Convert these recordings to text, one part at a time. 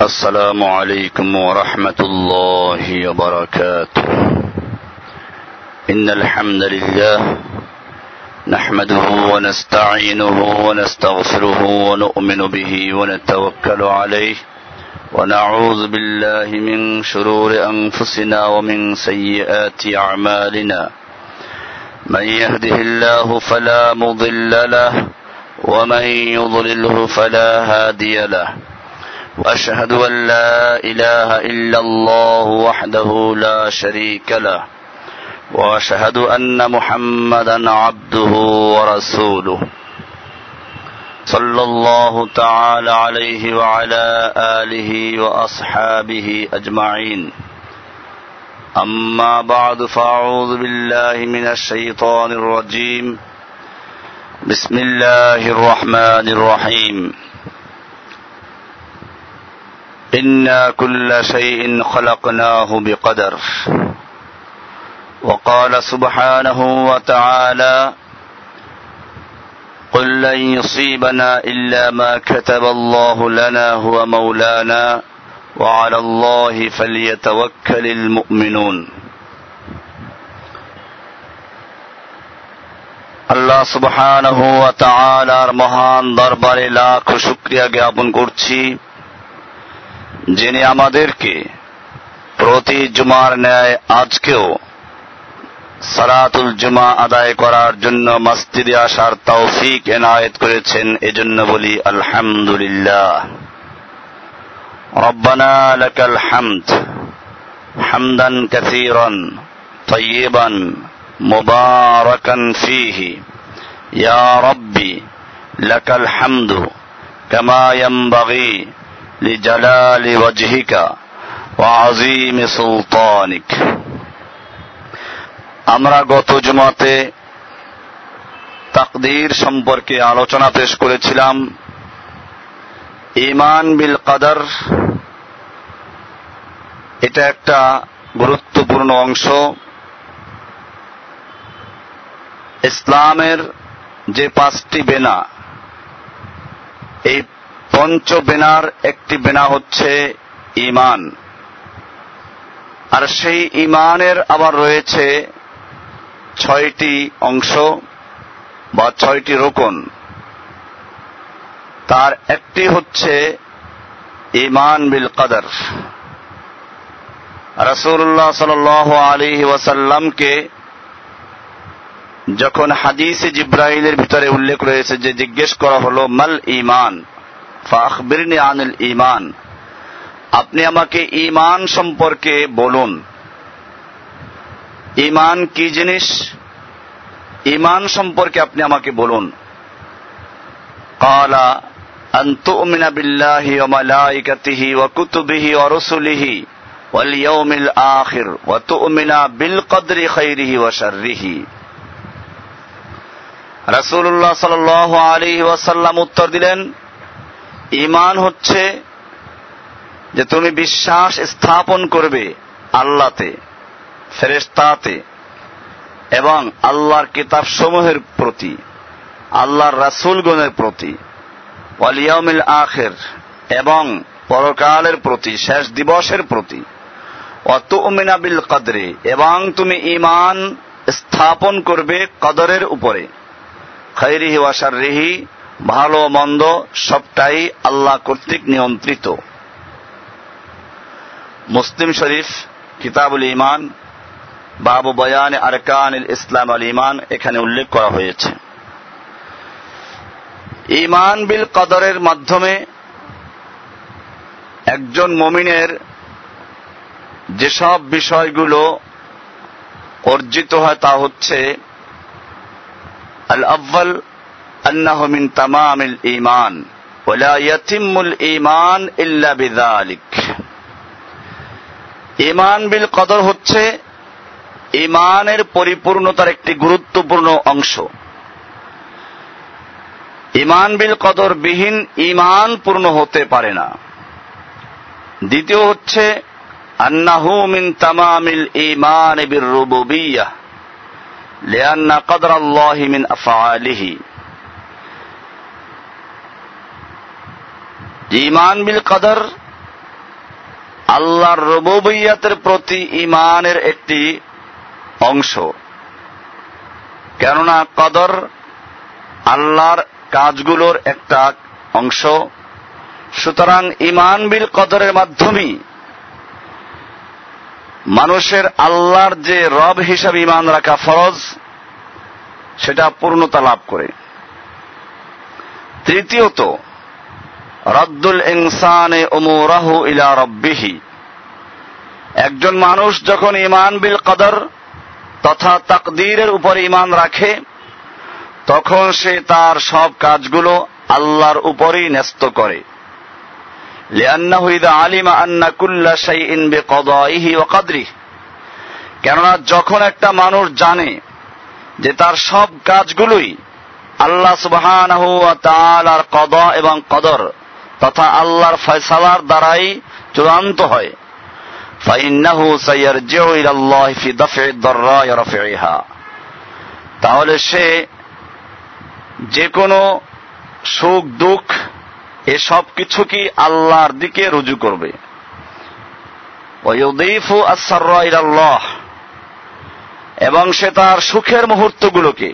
السلام عليكم ورحمة الله وبركاته. إن الحمد لله نحمده ونستعينه ونستغفره ونؤمن به ونتوكل عليه ونعوذ بالله من شرور أنفسنا ومن سيئات أعمالنا. من يهده الله فلا مضل له ومن يضلله فلا هادي له. وأشهد أن لا إله إلا الله وحده لا شريك له وأشهد أن محمدا عبده ورسوله. صلى الله تعالى عليه وعلى آله وأصحابه أجمعين. أما بعد فأعوذ بالله من الشيطان الرجيم. بسم الله الرحمن الرحيم. إنا كل شيء خلقناه بقدر وقال سبحانه وتعالى قل لن يصيبنا إلا ما كتب الله لنا هو مولانا وعلى الله فليتوكل المؤمنون আল্লাহ সুবহানাহু ওয়া তাআলার মহান দরবারে লাখ শুকরিয়া জ্ঞাপন করছি যিনি আমাদেরকে প্রতি জুমার ন্যায় আজকেও সালাতুল জুমা আদায় করার জন্য মসজিদে আসার তৌফিক এনায়েত করেছেন এজন্য বলি আলহামদুলিল্লাহ ربنا لك الحمد حمدا كثيرا طيبا مباركا فيه يا ربي لك الحمد كما ينبغي لجلال وجهك وعظيم سلطانك আমরা গত জুমাতে তাকদীর সম্পর্কে আলোচনা পেশ করেছিলাম ইমান বিল কাদার এটা একটা গুরুত্বপূর্ণ অংশ ইসলামের যে পাঁচটি বেনা এই পঞ্চ বেনার একটি বেনা হচ্ছে ইমান আর সেই ইমানের আবার রয়েছে ছয়টি অংশ বা ছয়টি রোকন। তার একটি হচ্ছে ইমান বিল কাদার। রসুল্লাহ সাল আলী ওয়াসাল্লামকে যখন হাদিস জিব্রাইলের ভিতরে উল্লেখ রয়েছে যে জিজ্ঞেস করা হলো, মাল ইমান আনিল ইমান আপনি আমাকে ইমান সম্পর্কে বলুন। ইমান কি জিনিস? ইমান সম্পর্কে আপনি আমাকে বলুন। কালা, আন্তুমিনা বিল্লাহি ওয়া মালাইকাতিহি ওয়া কুতুবিহি আখির ওয়া বিল কদরি ওয়াসাল্লাম উত্তর দিলেন ইমান হচ্ছে যে তুমি বিশ্বাস স্থাপন করবে আল্লাহতে ফেরেস্তাতে এবং আল্লাহর কিতাব সমূহের প্রতি, আল্লাহর রাসুলগণের প্রতি ওয়ালিয়ামিল আখের এবং পরকালের প্রতি, শেষ দিবসের প্রতি। অত বিল কদরে এবং তুমি ইমান স্থাপন করবে কদরের উপরে। খৈরিহি ওয়াসার রিহি ভালো মন্দ সবটাই আল্লাহ কর্তৃক নিয়ন্ত্রিত। মুসলিম শরীফ, কিতাবুল ইমান বাবু বয়ান আরকান ইসলাম আল ইমান এখানে উল্লেখ করা হয়েছে। ইমান বিল কদরের মাধ্যমে একজন মমিনের যেসব বিষয়গুলো অর্জিত হয় তা হচ্ছে আল আব্বাল أنه من تمام الإيمان ولا يتم الإيمان إلا بذلك ইমান বিল কদর হচ্ছে ইমানের পরিপূর্ণতার একটি গুরুত্বপূর্ণ অংশ ইমান বিল কদর বিহীন ইমান পূর্ণ হতে পারে না দ্বিতীয় হচ্ছে আন্নাহু মিন তামামিল ইমান বির রুবুবিyyah লিআন্না কদর আল্লাহি মিন আফআলিহি ইমান বিল কদর আল্লাহর রবুবিয়াতের প্রতি ইমানের একটি অংশ। কেননা কদর আল্লাহর কাজগুলোর একটা অংশ। সুতরাং ইমান বিল কদরের মাধ্যমেই মানুষের আল্লাহর যে রব হিসাবে ইমান রাখা ফরজ, সেটা পূর্ণতা লাভ করে। তৃতীয়ত রদ্দুল ইনসানে ওমরাহু ইলা রব্বিহি। একজন মানুষ যখন ইমান বিল কদর তথা তাকদীরের উপর ইমান রাখে, তখন সে তার সব কাজগুলো আল্লাহর উপরেই ন্যস্ত করে। লিআন্নাহু ইযা আলিমা আন্না কুল্লা শাইইন বিকদাইহি ওয়া কদরিহি। কেননা যখন একটা মানুষ জানে যে তার সব কাজগুলোই আল্লাহ তাআলার কদা এবং কদর তথা আল্লাহর ফয়সালার দ্বারাই চূড়ান্ত হয়। ফাইন্নাহু সাইয়ারজিউ ইলাল্লাহি ফি দাফ'i দাররা ওয়া রাফ'iহা তাহলে সে যে কোনো সুখ, দুঃখ, এসব সব কিছু কি আল্লাহর দিকে রুজু করবে। ওয়ুদীফু আস-সাররা ইলাল্লাহ। এবং সে তার সুখের মুহূর্তগুলোকে,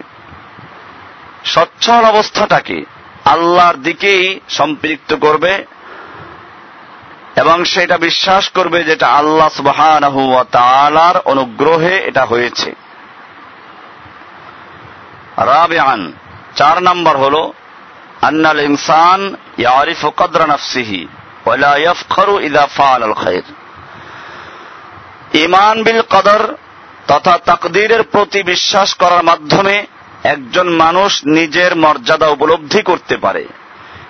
সচ্ছল অবস্থাটাকে আল্লাহর দিকেই সম্পৃক্ত করবে এবং সেটা বিশ্বাস করবে যেটা আল্লাহ ওয়া অনুগ্রহে এটা হয়েছে। রাবিআন, চার নম্বর হলো, আন্নাল ইনসান ইয়ারিফু কদরা নাফসিহি ওয়া লা ইয়াফখারু ইযা ফাআল আল খায়র ইমান বিল কদর তথা তাকদীরের প্রতি বিশ্বাস করার মাধ্যমে একজন মানুষ নিজের মর্যাদা উপলব্ধি করতে পারে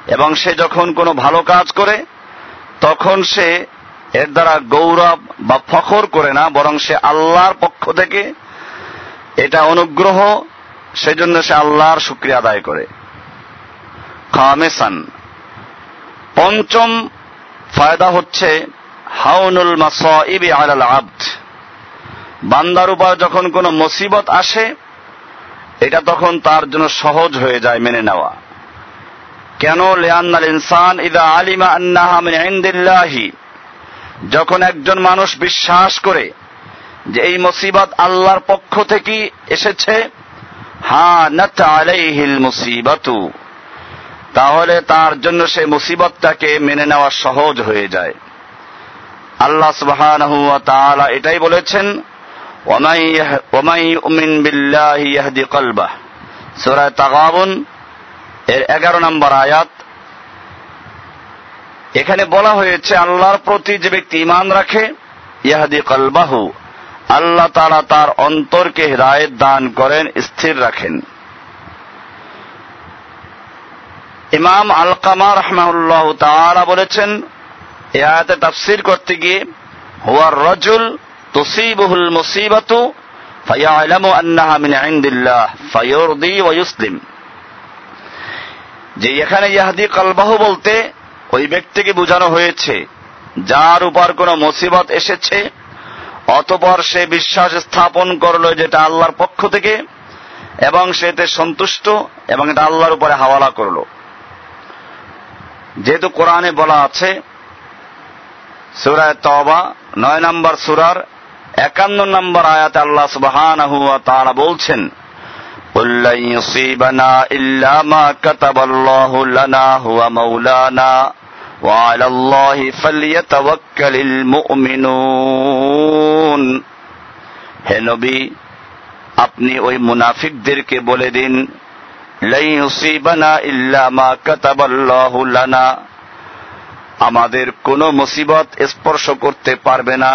এবং সে যখন কোনো ভালো কাজ করে, তখন সে এর দ্বারা গৌরব বা ফখর করে না, বরং সে আল্লাহর পক্ষ থেকে এটা অনুগ্রহ, সেজন্য সে আল্লাহর শুক্রিয়া আদায় করে। খামেসান। পঞ্চম ফায়দা হচ্ছে হাউনুল মাসাইবি আলাল আব্দ। বান্দার উপর যখন কোনো মুসিবত আসে এটা তখন তার জন্য সহজ হয়ে যায় মেনে নেওয়া। কেন? লেয়ান্নাল ইনসান ইদা আলিমা আন্নাহা মিন যখন একজন মানুষ বিশ্বাস করে যে এই মুসিবত আল্লাহর পক্ষ থেকে এসেছে, হা, নাত আলাইহিল মুসিবাতু। তাহলে তার জন্য সে মুসিবতটাকে মেনে নেওয়া সহজ হয়ে যায়। আল্লাহ সুবহানাহু ওয়া তাআলা উমিন বিল্লাহি ইয়াহদি কলবাহ সূরা তাগাবুন এর এগারো নম্বর আয়াত। এখানে বলা হয়েছে, আল্লাহর প্রতি যে ব্যক্তি ইমান রাখে, ইয়াহদি কলবাহু, আল্লাহ তারা তার অন্তরকে হৃদায়ত দান করেন, স্থির রাখেন। ইমাম আল কামা রহমাউল্লাহ তাআলা বলেছেন এ আয়াতে তাফসির করতে গিয়ে হুয়ার রজুল তুসিবুহুল মুসিবাতু ফায়ালামু আন্নাহা মিন ইনদিল্লাহ, ফায়ুরদি ওয়া ইউসলিম। যে এখানে ইয়াহদি কলবাহু বলতে ওই ব্যক্তিকে বোঝানো হয়েছে, যার উপর কোনো মুসিবত এসেছে, অতপর সে বিশ্বাস স্থাপন করল যেটা আল্লাহর পক্ষ থেকে, এবং সেতে সন্তুষ্ট, এবং এটা আল্লাহর উপরে হাওয়ালা করল। যেহেতু কোরআনে বলা আছে সুরায় তবা নয় নম্বর সুরার একান্ন নম্বর আয়াতে আল্লাহ সুবহানাহু ওয়া তাআলা বলছেন قل لن يصيبنا إلا ما كتب الله لنا هو مولانا وعلى الله فليتوكل المؤمنون হে নবী আপনি ওই মুনাফিকদেরকে বলে দিন লাই ইউসিবানা ইল্লা মা কাতাবাল্লাহু লানা আমাদের কোনো মুসিবত স্পর্শ করতে পারবে না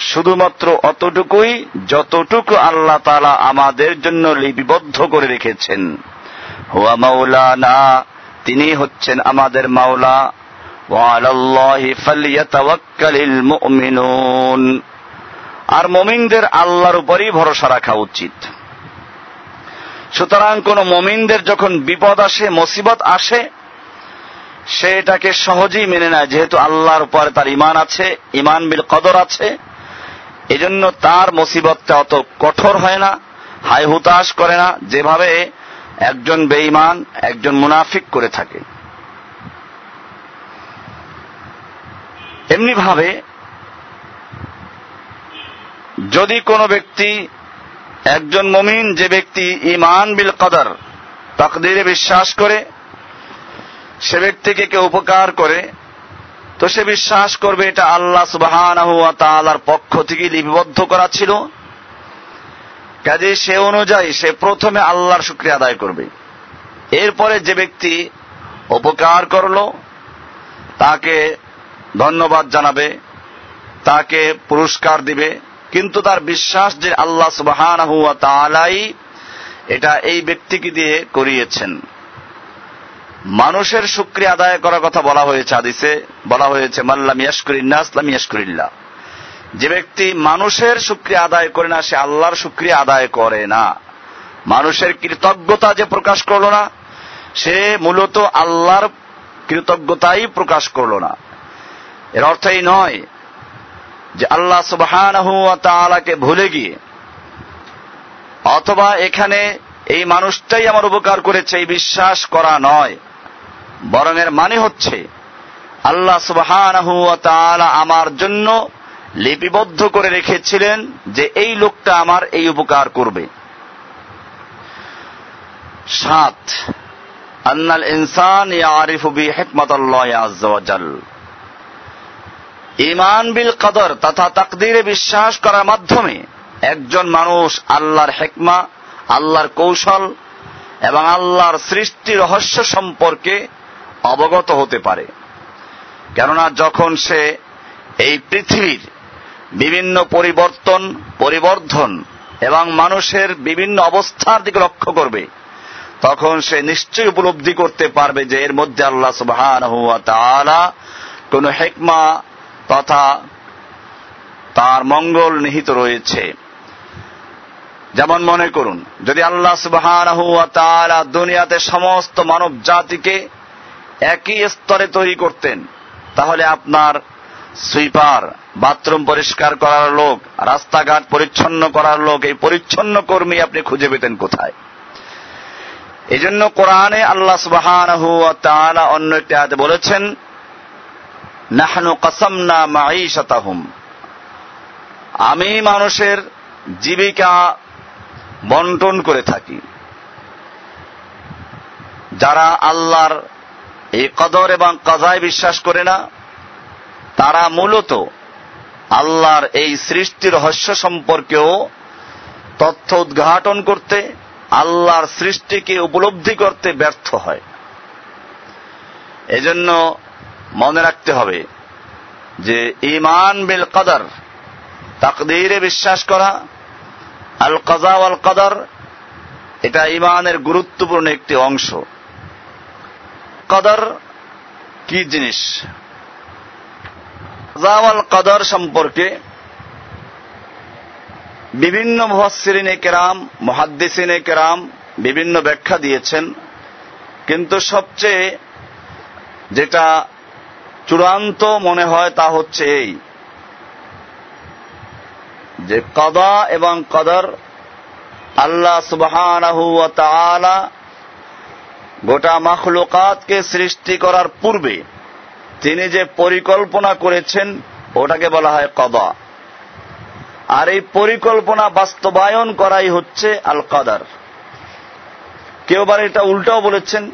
শুধুমাত্র অতটুকুই যতটুকু আল্লাহ তালা আমাদের জন্য লিপিবদ্ধ করে রেখেছেন। হুয়া মাওলানা, তিনি হচ্ছেন আমাদের মাওলা। আর মমিনদের আল্লাহর উপরই ভরসা রাখা উচিত। সুতরাং কোন মমিনদের যখন বিপদ আসে, মুসিবত আসে, সে এটাকে সহজেই মেনে নেয়, যেহেতু আল্লাহর উপরে তার ইমান আছে ইমান বিল কদর আছে। এজন্য তার মুসিবতটা অত কঠোর হয় না হাই হুতাশ করে না, যেভাবে একজন বেঈমান, একজন মুনাফিক করে থাকে। এমনি ভাবে যদি কোনো ব্যক্তি, একজন মমিন যে ব্যক্তি ইমান বিল কদর, তাকদিরে বিশ্বাস করে, সে ব্যক্তিকে কেউ উপকার করে তো সে বিশ্বাস করবে এটা আল্লাহ তালার পক্ষ থেকে লিপিবদ্ধ করা ছিল। কাজে সে অনুযায়ী সে প্রথমে আল্লাহর শুক্রিয়া আদায় করবে। এরপরে যে ব্যক্তি উপকার করল, তাকে ধন্যবাদ জানাবে, তাকে পুরস্কার দিবে, কিন্তু তার বিশ্বাস যে আল্লাহ সুবাহান হুয়া এটা এই ব্যক্তিকে দিয়ে করিয়েছেন। মানুষের শুক্রিয়া আদায় করার কথা বলা হয়েছে আদিসে বলা হয়েছে মাল্লাম ইয়াসকুরিল্লা আসলাম ইয়াসকুরিল্লা যে ব্যক্তি মানুষের শুক্রিয়া আদায় করে না, সে আল্লাহর শুক্রিয়া আদায় করে না। মানুষের কৃতজ্ঞতা যে প্রকাশ করল না, সে মূলত আল্লাহর কৃতজ্ঞতাই প্রকাশ করল না। এর অর্থ এই নয় যে আল্লাহ সুবাহানকে ভুলে গিয়ে, অথবা এখানে এই মানুষটাই আমার উপকার করেছে, এই বিশ্বাস করা নয়। বরং এর মানে হচ্ছে, আল্লাহ সুবাহান আমার জন্য লিপিবদ্ধ করে রেখেছিলেন যে এই লোকটা আমার এই উপকার করবে। সাত, আন্নাল ইনসান ইমান বিল কদর তথা তাকদিরে বিশ্বাস করার মাধ্যমে একজন মানুষ আল্লাহর হেকমা, আল্লাহর কৌশল এবং আল্লাহর সৃষ্টি রহস্য সম্পর্কে অবগত হতে পারে। কেননা যখন সে এই পৃথিবীর বিভিন্ন পরিবর্তন, পরিবর্ধন এবং মানুষের বিভিন্ন অবস্থার দিকে লক্ষ্য করবে, তখন সে নিশ্চয়ই উপলব্ধি করতে পারবে যে এর মধ্যে আল্লাহ সুবহান কোন হেকমা তথা তার মঙ্গল নিহিত রয়েছে। যেমন মনে করুন, যদি আল্লাহ সুবহান দুনিয়াতে সমস্ত মানব জাতিকে একই স্তরে তৈরি করতেন। তাহলে আপনার সুইপার, বাথরুম পরিষ্কার করার লোক, রাস্তাঘাট পরিচ্ছন্ন করার লোক, এই পরিচ্ছন্ন কর্মী আপনি খুঁজে পেতেন কোথায়? এই জন্য কোরআনে আল্লাহ সুবাহান অন্য একটি আয়াতে বলেছেন, নাহনু কাসামনা মাঈশাতাহুম। আমি মানুষের জীবিকা বন্টন করে থাকি। যারা আল্লাহর এই কদর এবং কাজায় বিশ্বাস করে না। তারা মূলত আল্লাহর এই সৃষ্টির রহস্য সম্পর্কেও তথ্য উদ্ঘাটন করতে, আল্লাহর সৃষ্টিকে উপলব্ধি করতে ব্যর্থ হয়। এজন্য মনে রাখতে হবে যে ইমান বিল কদর, তাকদিরে বিশ্বাস করা, আল কাজা আল কদর, এটা ইমানের গুরুত্বপূর্ণ একটি অংশ। কদর কি জিনিস? কাজাওয়াল কদর সম্পর্কে বিভিন্ন মুহাসিরিনে কেরাম, মহাদ্দিসিনে কেরাম বিভিন্ন ব্যাখ্যা দিয়েছেন। কিন্তু সবচেয়ে যেটা চূড়ান্ত মনে হয় তা হচ্ছে এই, যে কদা এবং কদর আল্লাহ সুবহানাহু গোটা মাখলুকাতকে সৃষ্টি করার পূর্বে তিনি যে পরিকল্পনা করেছেন, ওটাকে বলা হয় কদা। আর এই পরিকল্পনা বাস্তবায়ন করাই হচ্ছে আল কাদার কেউ বার এটা উল্টাও বলেছেন,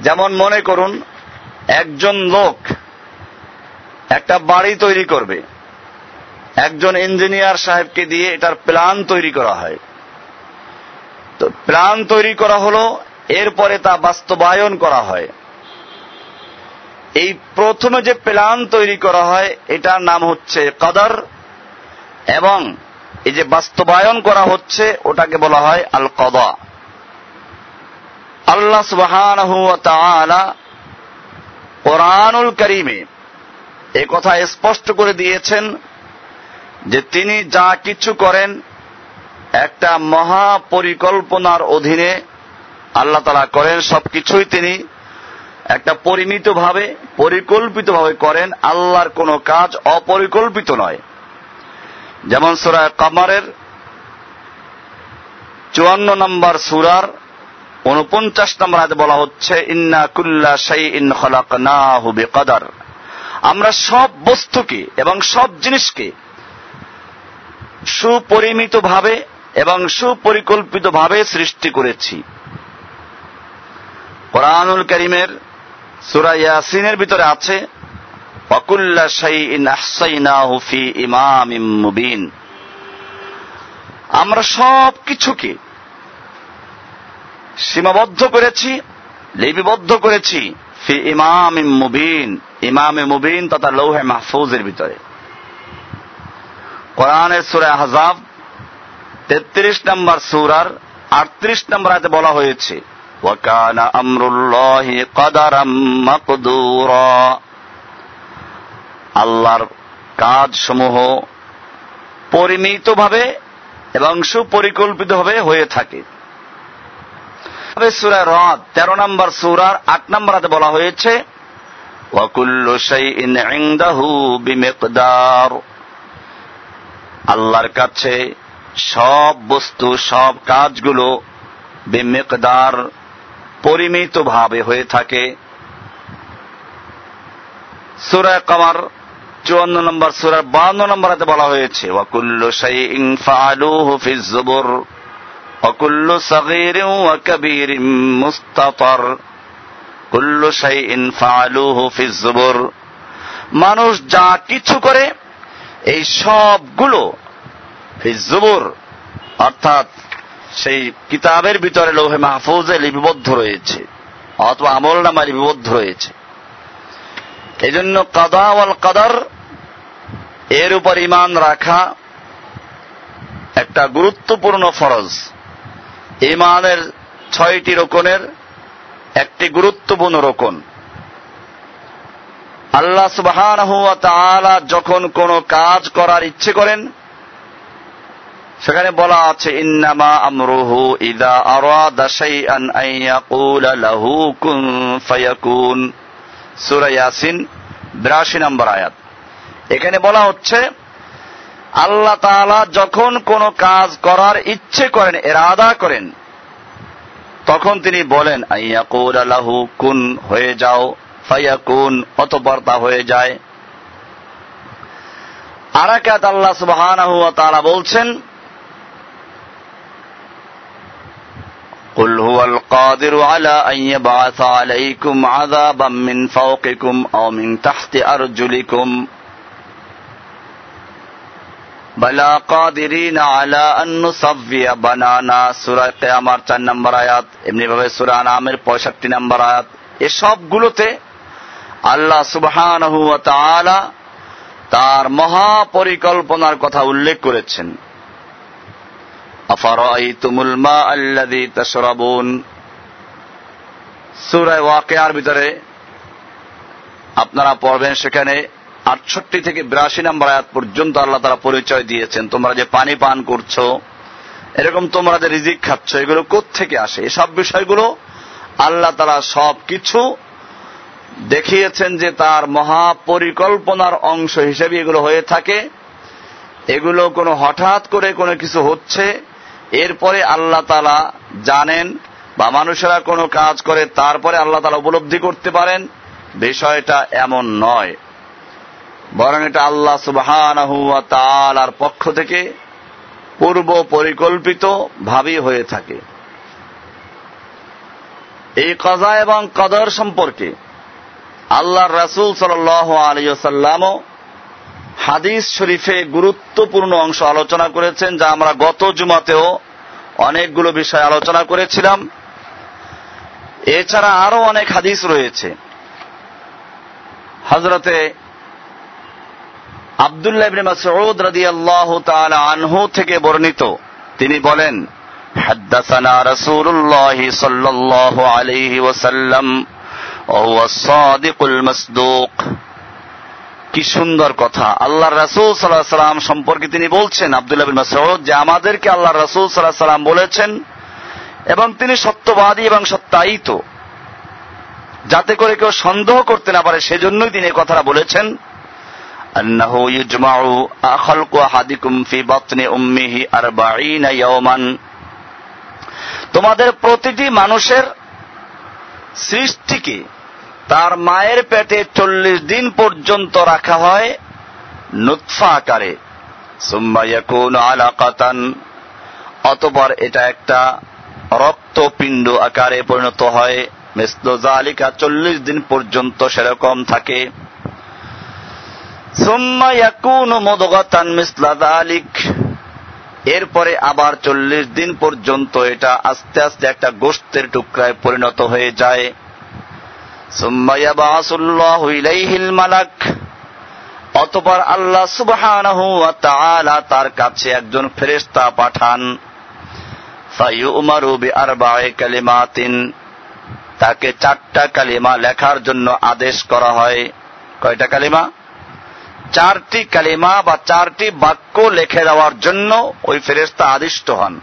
যেমন মনে করুন, একজন লোক একটা বাড়ি তৈরি করবে। একজন ইঞ্জিনিয়ার সাহেবকে দিয়ে এটার প্ল্যান তৈরি করা হয়। তো প্ল্যান তৈরি করা হলো এরপরে তা বাস্তবায়ন করা হয়। এই প্রথমে যে প্ল্যান তৈরি করা হয়, এটার নাম হচ্ছে কদর এবং এই যে বাস্তবায়ন করা হচ্ছে, ওটাকে বলা হয় আল কদা আল্লাহ সুবহান কোরআনুল করিমে এ কথা স্পষ্ট করে দিয়েছেন যে তিনি যা কিছু করেন, একটা মহা পরিকল্পনার অধীনে আল্লাহ তালা করেন, সবকিছুই তিনি একটা পরিমিতভাবে, পরিকল্পিতভাবে করেন, আল্লাহর কোনো কাজ অপরিকল্পিত নয়। যেমন সুরায় কামারের চুয়ান্ন নম্বর সুরার উনপঞ্চাশ নম্বর আয়াতে বলা হচ্ছে, ইন্না কুল্লা সাই ইন খলাক না হুবে কাদার আমরা সব বস্তুকে এবং সব জিনিসকে সুপরিমিতভাবে এবং সুপরিকল্পিতভাবে সৃষ্টি করেছি। কোরআনুল করিমের সুরা ইয়াসিনের ভিতরে আছে অকুল্লা শাইইন আহসাইনাহু ফি ইমামিম মুবিন। আমরা সব কিছুকে সীমাবদ্ধ করেছি, লিপিবদ্ধ করেছি ফি ইমাম মুবিন, ইমামে মুবিন তথা লৌহে মাহফুজের ভিতরে। কোরআনের সুরা হাজাব তেত্রিশ নম্বর সুরার আটত্রিশ নম্বর আয়তে বলা হয়েছে ওয়াকানা আমরুল্লাহি কদারাম মাকদুরা আল্লাহর কাজ সমূহ পরিমিতভাবে এবং সুপরিকল্পিতভাবে হয়ে থাকে। সুরা রদ, তেরো নম্বর সুরার আট নম্বর হাতে বলা হয়েছে, ওয়াকুল্লু শাইইন ইনদাহু আল্লাহর কাছে সব বস্তু, সব কাজগুলো বেমেকদার পরিমিত ভাবে হয়ে থাকে সুরায় কামার চুয়ান্ন নম্বর সুরার বান্ন নম্বর হাতে বলা হয়েছে ওয়াকুল্লু শাইইন ফাআলুহু ফিজ জুবুর وكل صغير وكبير مستطر كل شيء فعلوه في الزبر মানুষ যা কিছু করে এই সবগুলো জুবুর অর্থাৎ সেই কিতাবের ভিতরে লৌহে মাহফুজে লিপিবদ্ধ রয়েছে, অথবা আমল নামা লিপিবদ্ধ রয়েছে। এই জন্য কাদা ওয়াল কাদার, এর উপর ইমান রাখা একটা গুরুত্বপূর্ণ ফরজ। ইমানের ছয়টি রোকনের একটি গুরুত্বপূর্ণ রোকন। আল্লাহ সুবাহান যখন কোন কাজ করার ইচ্ছে করেন সেখানে বলা আছে, ইন্নামা আমরুহু ইদা আরাদা শাইআন আইয়াকুলা লাহু কুন ফায়াকুন। সূরা ইয়াসিন 82 নম্বর আয়াত। এখানে বলা হচ্ছে, আল্লাহ তাআলা যখন কোন কাজ করার ইচ্ছে করেন এরাদা করেন, তখন তিনি বলেন আইয়াকুল আলাহু কুন, হয়ে যাও, ফায়াকুন, অতপর তা হয়ে যায়। আরাকাত আল্লাহ সুবহানাহু ওয়া তাআলা বলছেন قل هو القادر على أن يبعث عليكم عذابا من فوقكم أو من تحت أرجلكم বালা কাদিরিনা আলা আন্নু সাভিয়া বানানা সুরা কেয়ামার চার নম্বর আয়াত এমনি ভাবে সুরা নামের পঁয়ষট্টি নম্বর আয়াত এসবগুলোতে আল্লাহ সুবহানাহু ওয়া তাআলা তার মহাপরিকল্পনার কথা উল্লেখ করেছেন আফারাইতুমুল ভিতরে আপনারা পড়বেন সেখানে আটষট্টি থেকে বিরাশি নম্বর আয়াত পর্যন্ত আল্লাহ তারা পরিচয় দিয়েছেন। তোমরা যে পানি পান করছ, এরকম তোমরা যে রিজিক খাচ্ছ, এগুলো থেকে আসে? এসব বিষয়গুলো আল্লাহ তারা সব কিছু দেখিয়েছেন যে তার মহাপরিকল্পনার অংশ হিসেবে এগুলো হয়ে থাকে। এগুলো কোনো হঠাৎ করে কোনো কিছু হচ্ছে এরপরে আল্লাহ তালা জানেন বা মানুষেরা কোনো কাজ করে তারপরে আল্লাহ তালা উপলব্ধি করতে পারেন, বিষয়টা এমন নয়। বরং এটা আল্লাহ সুবাহ পক্ষ থেকে পূর্ব পরিকল্পিত ভাবি হয়ে থাকে। এই কজা এবং কদর সম্পর্কে আল্লাহ রাসুল সাল আলিয়াল্লামও হাদিস শরীফে গুরুত্বপূর্ণ অংশ আলোচনা করেছেন, যা আমরা গত জুমাতেও অনেকগুলো বিষয় আলোচনা করেছিলাম। এছাড়া আরও অনেক হাদিস রয়েছে। হজরতে আব্দুল্লাহ আনহু থেকে বর্ণিত, তিনি বলেন হাদাসানা রাসূলুল্লাহ কি সুন্দর কথা আল্লাহ রাসূল সাল্লাল্লাহু সাল্লাম সম্পর্কে তিনি বলছেন আব্দুল্লাহ বিন মাসউদ যে আমাদেরকে আল্লাহ রাসূল সাল্লাল্লাহু সাল্লাম বলেছেন এবং তিনি সত্যবাদী এবং সত্যায়িত যাতে করে কেউ সন্দেহ করতে না পারে সেজন্যই তিনি এই কথাটা বলেছেন أنه يجمع خلق أحدكم في بطن أمه أربعين يوما তোমাদের প্রতিটি মানুষের সৃষ্টিকে তার মায়ের পেটে চল্লিশ দিন পর্যন্ত রাখা হয় নুৎফা আকারে। আলাকাতান। অতপর এটা একটা রক্তপিণ্ড আকারে পরিণত হয়। মিসল চল্লিশ দিন পর্যন্ত সেরকম থাকে। এরপরে আবার চল্লিশ দিন পর্যন্ত এটা আস্তে আস্তে একটা গোষ্ঠের টুকরায় পরিণত হয়ে যায় সুম্মা ইয়াবাসুল্লাহু ইলাইহিল মালাক অতপর আল্লাহ তাআলা তার কাছে একজন ফেরেশতা পাঠান। কালিমাতিন। তাকে চারটা কালিমা লেখার জন্য আদেশ করা হয়। কয়টা কালিমা? চারটি কালিমা বা চারটি বাক্য লিখে দেওয়ার জন্য ওই ফেরেশতা আদিষ্ট হন।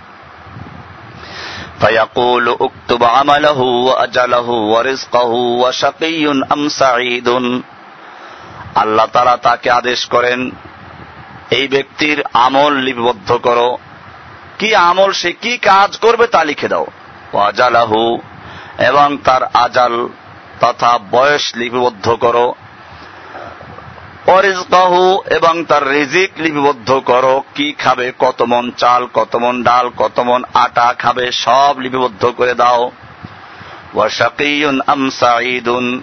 فيقول اكتب عمله وأجله ورزقه وشقي أم سعيد আল্লাহ তারা তাকে আদেশ করেন এই ব্যক্তির আমল লিপিবদ্ধ করো কি আমল সে কি কাজ করবে তা লিখে দাও ওয়াজালাহু এবং তার আজাল তথা বয়স লিপিবদ্ধ করো অরিজকাহু এবং তার রিজিক লিপিবদ্ধ করো। কি খাবে? কত মন চাল, কত মন ডাল, কত মন আটা খাবে? সব লিপিবদ্ধ করে দাও। ওয়াশাকিউন আম সাঈদুন।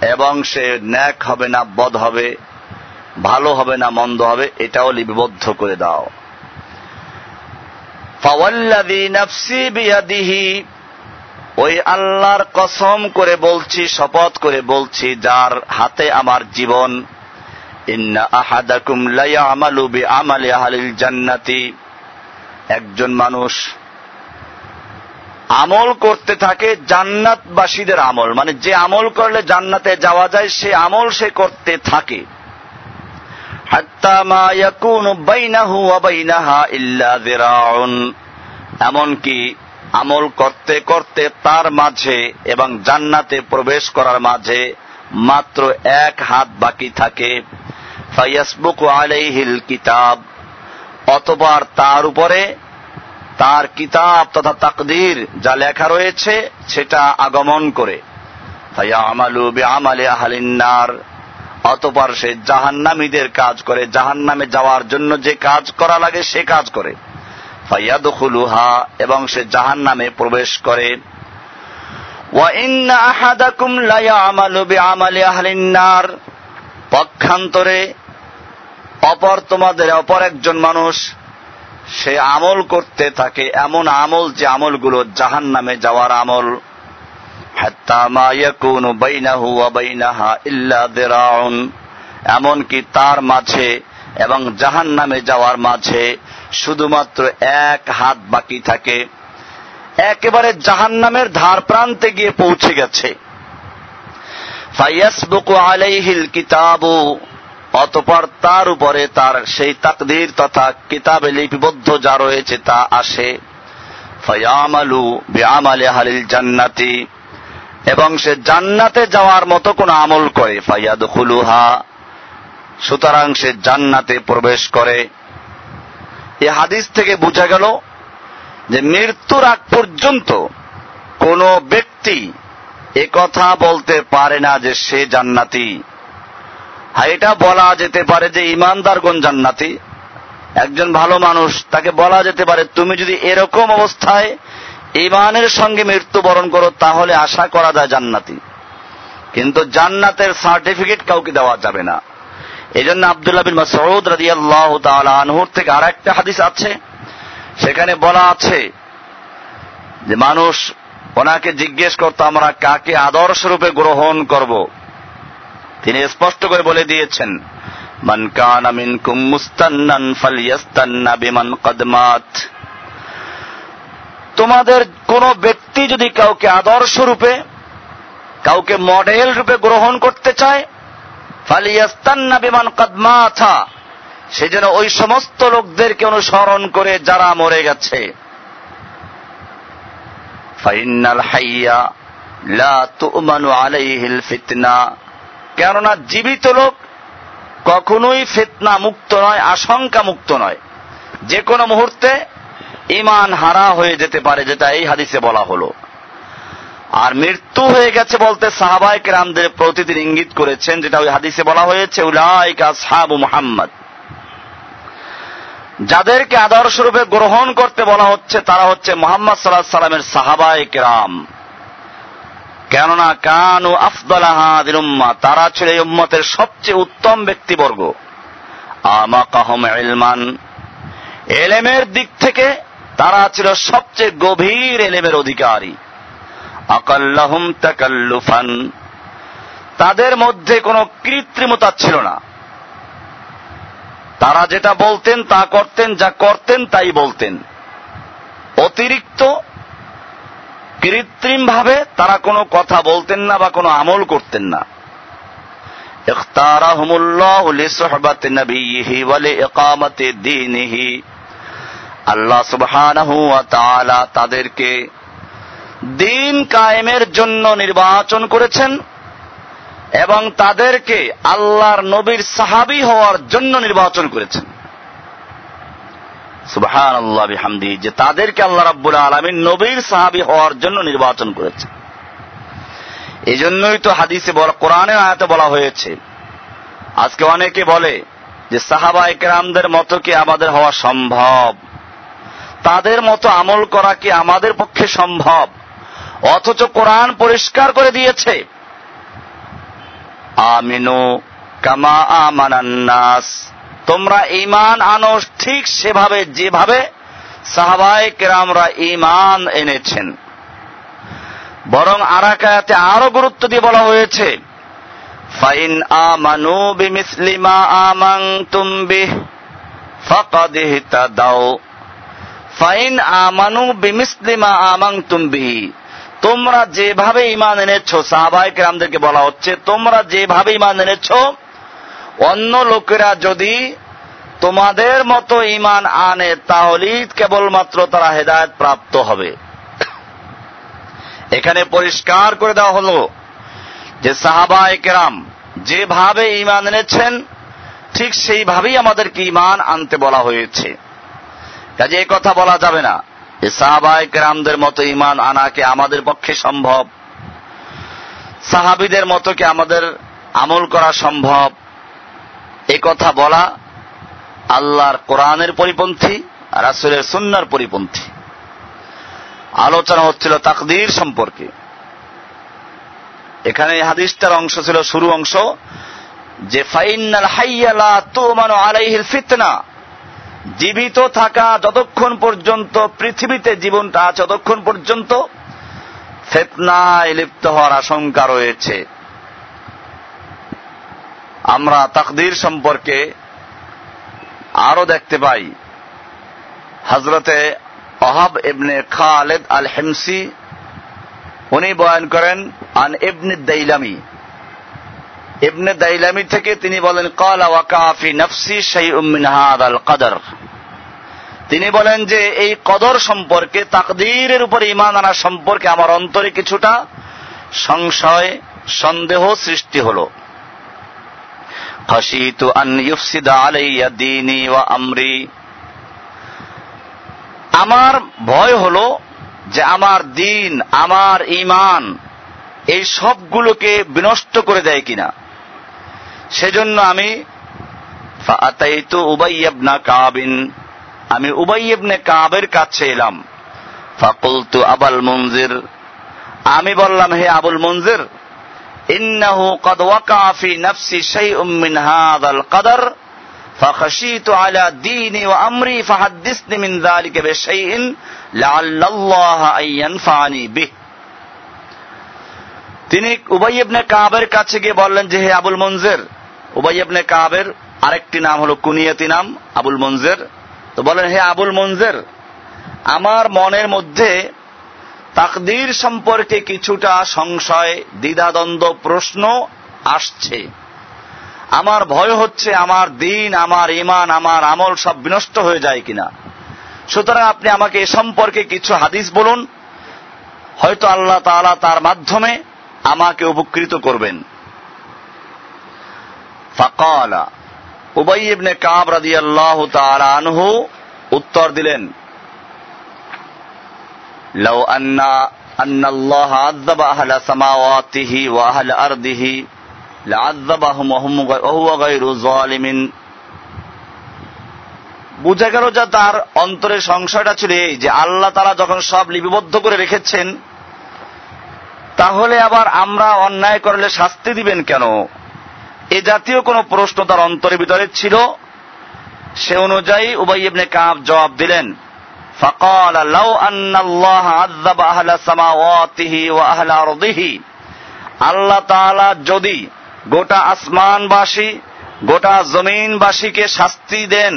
এবং সে ন্যাক হবে না, বদ হবে, ভালো হবে না, মন্দ হবে, এটাও লিপিবদ্ধ করে দাও। ফাওয়াল্লাযী নাফসি বিয়াদিহি। ওই আল্লাহর কসম করে বলছি, শপথ করে বলছি, যার হাতে আমার জীবন একজন মানুষ আমল করতে থাকে জান্নাতবাসীদের আমল। মানে যে আমল করলে জান্নাতে যাওয়া যায়, সে আমল সে করতে থাকে। এমনকি আমল করতে করতে তার মাঝে এবং জান্নাতে প্রবেশ করার মাঝে মাত্র এক হাত বাকি থাকে। ফাইয়াসবুকু আলাইহিল কিতাব, অতবার তার উপরে তার কিতাব তথা তাকদির যা লেখা রয়েছে সেটা আগমন করে। ফাইয়া আমালু বে আমালে আহালিন্নার অতপর সে জাহান্নামীদের কাজ করে, জাহান্নামে যাওয়ার জন্য যে কাজ করা লাগে সে কাজ করে। ফাইয়াদুখুলুহা এবং সে জাহান্নামে প্রবেশ করে। ওয়াইন্না আহাদাকুম লায়ামালু বিআমালি আহলিন্নার পক্ষান্তরে অপর তোমাদের অপর একজন মানুষ, সে আমল করতে থাকে এমন আমল যে আমলগুলো জাহান নামে যাওয়ার আমল। এমনকি তার মাঝে এবং জাহান নামে যাওয়ার মাঝে শুধুমাত্র এক হাত বাকি থাকে। একেবারে জাহান নামের ধার প্রান্তে গিয়ে পৌঁছে গেছে। ফাইয়াসবুকু আলাইহিল কিতাবু। অতপর তার উপরে তার সেই তাকদির তথা কিতাবে লিপিবদ্ধ যা রয়েছে তা আসে। ফয়ামালু বিআমালে হালিল জান্নাতি, এবং সে জান্নাতে যাওয়ার মতো কোন আমল করে। ফাইয়াদ খুলুহা সুতরাং সে জান্নাতে প্রবেশ করে। এ হাদিস থেকে বোঝা গেল যে মৃত্যুর আগ পর্যন্ত কোন ব্যক্তি এ কথা বলতে পারে না যে সে জান্নাতি। হ্যাঁ এটা বলা যেতে পারে যে ইমানদারগণ জান্নাতি। একজন ভালো মানুষ, তাকে বলা যেতে পারে, তুমি যদি এরকম অবস্থায় ইমানের সঙ্গে মৃত্যুবরণ করো, তাহলে আশা করা যায় জান্নাতি। কিন্তু জান্নাতের সার্টিফিকেট কাউকে দেওয়া যাবে না। এই জন্য আবদুল্লাহ আনহুর থেকে আর একটা হাদিস আছে। সেখানে বলা আছে যে, মানুষ ওনাকে জিজ্ঞেস করতো, আমরা কাকে আদর্শ রূপে গ্রহণ করব? তিনি স্পষ্ট করে বলে দিয়েছেন, মান কানা মিনকুম মুস্তান্নান ফালইয়াস্তান্না বিমান কদমাত তোমাদের কোন ব্যক্তি যদি কাউকে আদর্শ রূপে, কাউকে মডেল রূপে গ্রহণ করতে চায়, ফালিয়াস্তান্না বিমান কদমাথা সে যেন ওই সমস্ত লোকদেরকে অনুসরণ করে যারা মরে গেছে। ফাইনাল হাইয়া লা তুমানু আলাইহিল ফিতনা। কেননা জীবিত লোক কখনোই ফেতনা মুক্ত নয়, আশঙ্কা মুক্ত নয়। যে কোনো মুহূর্তে ইমান হারা হয়ে যেতে পারে, যেটা এই হাদিসে বলা হলো। আর মৃত্যু হয়ে গেছে বলতে সাহাবায়ক রামদের প্রতিদিন ইঙ্গিত করেছেন, যেটা ওই হাদিসে বলা হয়েছে, উলাইকা সাহাবু মোহাম্মদ। যাদেরকে আদর্শরূপে গ্রহণ করতে বলা হচ্ছে, তারা হচ্ছে মোহাম্মদ সাল্লাহ সাল্লামের সাহাবায়ে কেরাম। কেননা কান কানু আফদলাহাদির উম্মা, তারা ছিল উম্মতের সবচেয়ে উত্তম ব্যক্তিবর্গ। আমাকাহম ইলমান। এলেমের দিক থেকে তারা ছিল সবচেয়ে গভীর এলেমের অধিকারী। আকাল্লাহুম তাকাল্লুফান। তাদের মধ্যে কোনো কৃত্রিমতা ছিল না। তারা যেটা বলতেন তা করতেন, যা করতেন তাই বলতেন। অতিরিক্ত কৃত্রিম ভাবে তারা কোনো কথা বলতেন না বা কোনো আমল করতেন না। আল্লাহ সুবহানাহু ওয়া তাদেরকে দিন কায়েমের জন্য নির্বাচন করেছেন এবং তাদেরকে আল্লাহর নবীর সাহাবি হওয়ার জন্য নির্বাচন করেছেন। সুবহান আল্লাহ বিহামদি, যে তাদেরকে আল্লাহ রাব্বুল আলমীর নবীর সাহাবি হওয়ার জন্য নির্বাচন করেছেন এই জন্যই তো হাদিসে বলা, কোরআনের আয়াতে বলা হয়েছে। আজকে অনেকে বলে যে সাহাবা একরামদের মতো কি আমাদের হওয়া সম্ভব? তাদের মতো আমল করা কি আমাদের পক্ষে সম্ভব? অথচ কোরআন পরিষ্কার করে দিয়েছে। আমিনু কামা আমানান্নাস। তোমরা ইমান আনো ঠিক সেভাবে যেভাবে সাহাবাই কেরামরা ইমান এনেছেন। বরং আরাকায়াতে আরও গুরুত্ব দিয়ে বলা হয়েছে, ফাইন আমানু বিমিসলিমা আমাং তুমবিহ ফাকাদ দাও ফাইন আমানু বিমিসলিমা আমাং তুমবিহি তোমরা যেভাবে ইমান এনেছ সাহাবাই কেরামদেরকে বলা হচ্ছে, তোমরা যেভাবে ইমান এনেছ, অন্য লোকেরা যদি তোমাদের মতো ইমান আনে তাহলেই কেবলমাত্র তারা হেদায়ত প্রাপ্ত হবে। এখানে পরিষ্কার করে দেওয়া হলো যে সাহাবা কেরাম যেভাবে ইমান এনেছেন, ঠিক সেইভাবেই আমাদেরকে ইমান আনতে বলা হয়েছে। কাজে এ কথা বলা যাবে না যে সাহাবাই কেরামদের মতো ইমান আনাকে আমাদের পক্ষে সম্ভব? সাহাবিদের মতো কি আমাদের আমল করা সম্ভব? এ কথা বলা আল্লাহর কোরআনের পরিপন্থী রাসুলের সুন্নার পরিপন্থী। আলোচনা হচ্ছিল তাকদির সম্পর্কে। এখানে হাদিসটার অংশ ছিল শুরু অংশ, যে ফাইনাল হাইয়ালা তো মানো আলাইহিল ফিতনা। জীবিত থাকা যতক্ষণ পর্যন্ত, পৃথিবীতে জীবনটা আছে ততক্ষণ পর্যন্ত ফেতনায় লিপ্ত হওয়ার আশঙ্কা রয়েছে। আমরা তাকদির সম্পর্কে আরও দেখতে পাই। হজরতে অহাব ইবনে খালেদ আল হেমসি উনি বয়ান করেন, আন ইবনে দাইলামি। ইবনে দাইলামি থেকে তিনি বলেন, কলা ওয়াকাফি নফসি সেই উম্মিন হাদ আল কদর। তিনি বলেন যে, এই কদর সম্পর্কে, তাকদীরের উপরে ইমান আনা সম্পর্কে আমার অন্তরে কিছুটা সংশয়, সন্দেহ সৃষ্টি হল। আমরি ভয় হলো যে আমার দিন, আমার ইমান এই সবগুলোকে বিনষ্ট করে দেয় কিনা। সেজন্য আমি ফাতাইতু উবাইয়াবনা কাবিন, আমি উবাইবনে কাবের কাছে এলাম। ফাকুলতু আবাল মঞ্জির আমি বললাম, হে আবুল মঞ্জির ইন্নাহু কদ ওয়াকা ফি নফসি শাইউম মিন হাদাল কদর فخشيت على ديني وأمري فحدثني من ذلك بشيء لعل الله أن ينفعني به তিনি উবাইবনে কাবের কাছে গিয়ে বললেন যে হে আবুল মঞ্জের উবাইবনে কাবের আরেকটি নাম হলো কুনিয়াতি নাম আবুল মঞ্জের তো বলেন হে আবুল মঞ্জের আমার মনের মধ্যে তাকদির সম্পর্কে কিছুটা সংশয়, দ্বিধাদ্বন্দ্ব, প্রশ্ন আসছে। আমার ভয় হচ্ছে আমার দিন, আমার ইমান আমার আমল সব বিনষ্ট হয়ে যায় কিনা। সুতরাং আপনি আমাকে এ সম্পর্কে কিছু হাদিস বলুন। হয়তো আল্লাহ তালা তার মাধ্যমে আমাকে উপকৃত করবেন। ফাকালা। উবাই ইবনে কাব রাদিয়াল্লাহু তাআলা আনহু উত্তর দিলেন আযাবা আহলা সামাওয়াতিহি ওয়া আহলা আরদিহি লা'আযাবাহুম ওয়া হুম ওয়া হুয়া গায়রু যালিমিন বুঝা গেল যে তার অন্তরের সংশয়টা ছিল এই যে আল্লাহ তারা যখন সব লিপিবদ্ধ করে রেখেছেন, তাহলে আবার আমরা অন্যায় করলে শাস্তি দিবেন কেন? এ জাতীয় কোন প্রশ্ন তার অন্তরের ভিতরে ছিল। সে অনুযায়ী উবাই ইবনে কাব জবাব দিলেন। فقال لو أن الله عذب أهل سماواته وأهل أرضه আল্লাহ তাআলা যদি গোটা আসমানবাসী গোটা জমিনবাসীকে শাস্তি দেন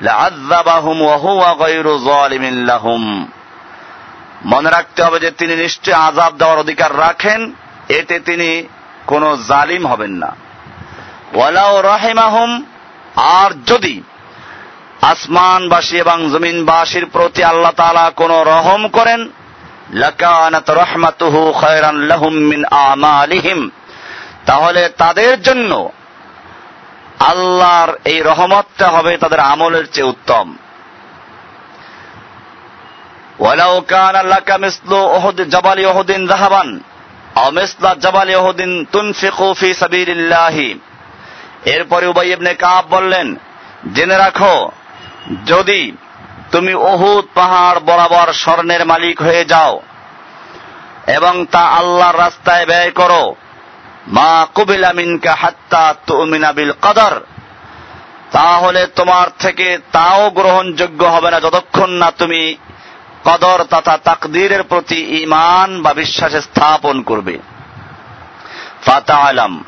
লাআযাবাহুম ওয়া হুয়া গায়রু যালিমিন লাহুম মনে রাখতে হবে যে তিনি নিশ্চয় আজাব দেওয়ার অধিকার রাখেন এতে তিনি কোন জালিম হবেন না ওয়ালাউ রাহিমাহুম আর যদি আসমানবাসী এবং জমিনবাসীর প্রতি আল্লাহ তাআলা কোন রহম করেন? লাকানাত রহমাতুহু খায়রান তাহলে তাদের জন্য আল্লাহর এই রহমতটা হবে তাদের আমলের চেয়ে উত্তম। ওয়ালাউ কানা লাকা মিসলু উহুদ জাবালি উহুদিন যাহাবান আও মিসলা জাবালি উহুদিন তুনফিকু এরপরে উবাই ইবনে কাব বললেন, জেনে রাখো যদি তুমি অহুদ পাহাড় বরাবর স্বর্ণের মালিক হয়ে যাও এবং তা আল্লাহর রাস্তায় ব্যয় করো, মা কুবিলা মিনকা হাত্তা তুমিনা বিল কদর, তাহলে তোমার থেকে তাও গ্রহণযোগ্য হবে না যতক্ষণ না তুমি কদর তথা তাকদীরের প্রতি ইমান বা বিশ্বাস স্থাপন করবে। ফাতা আলাম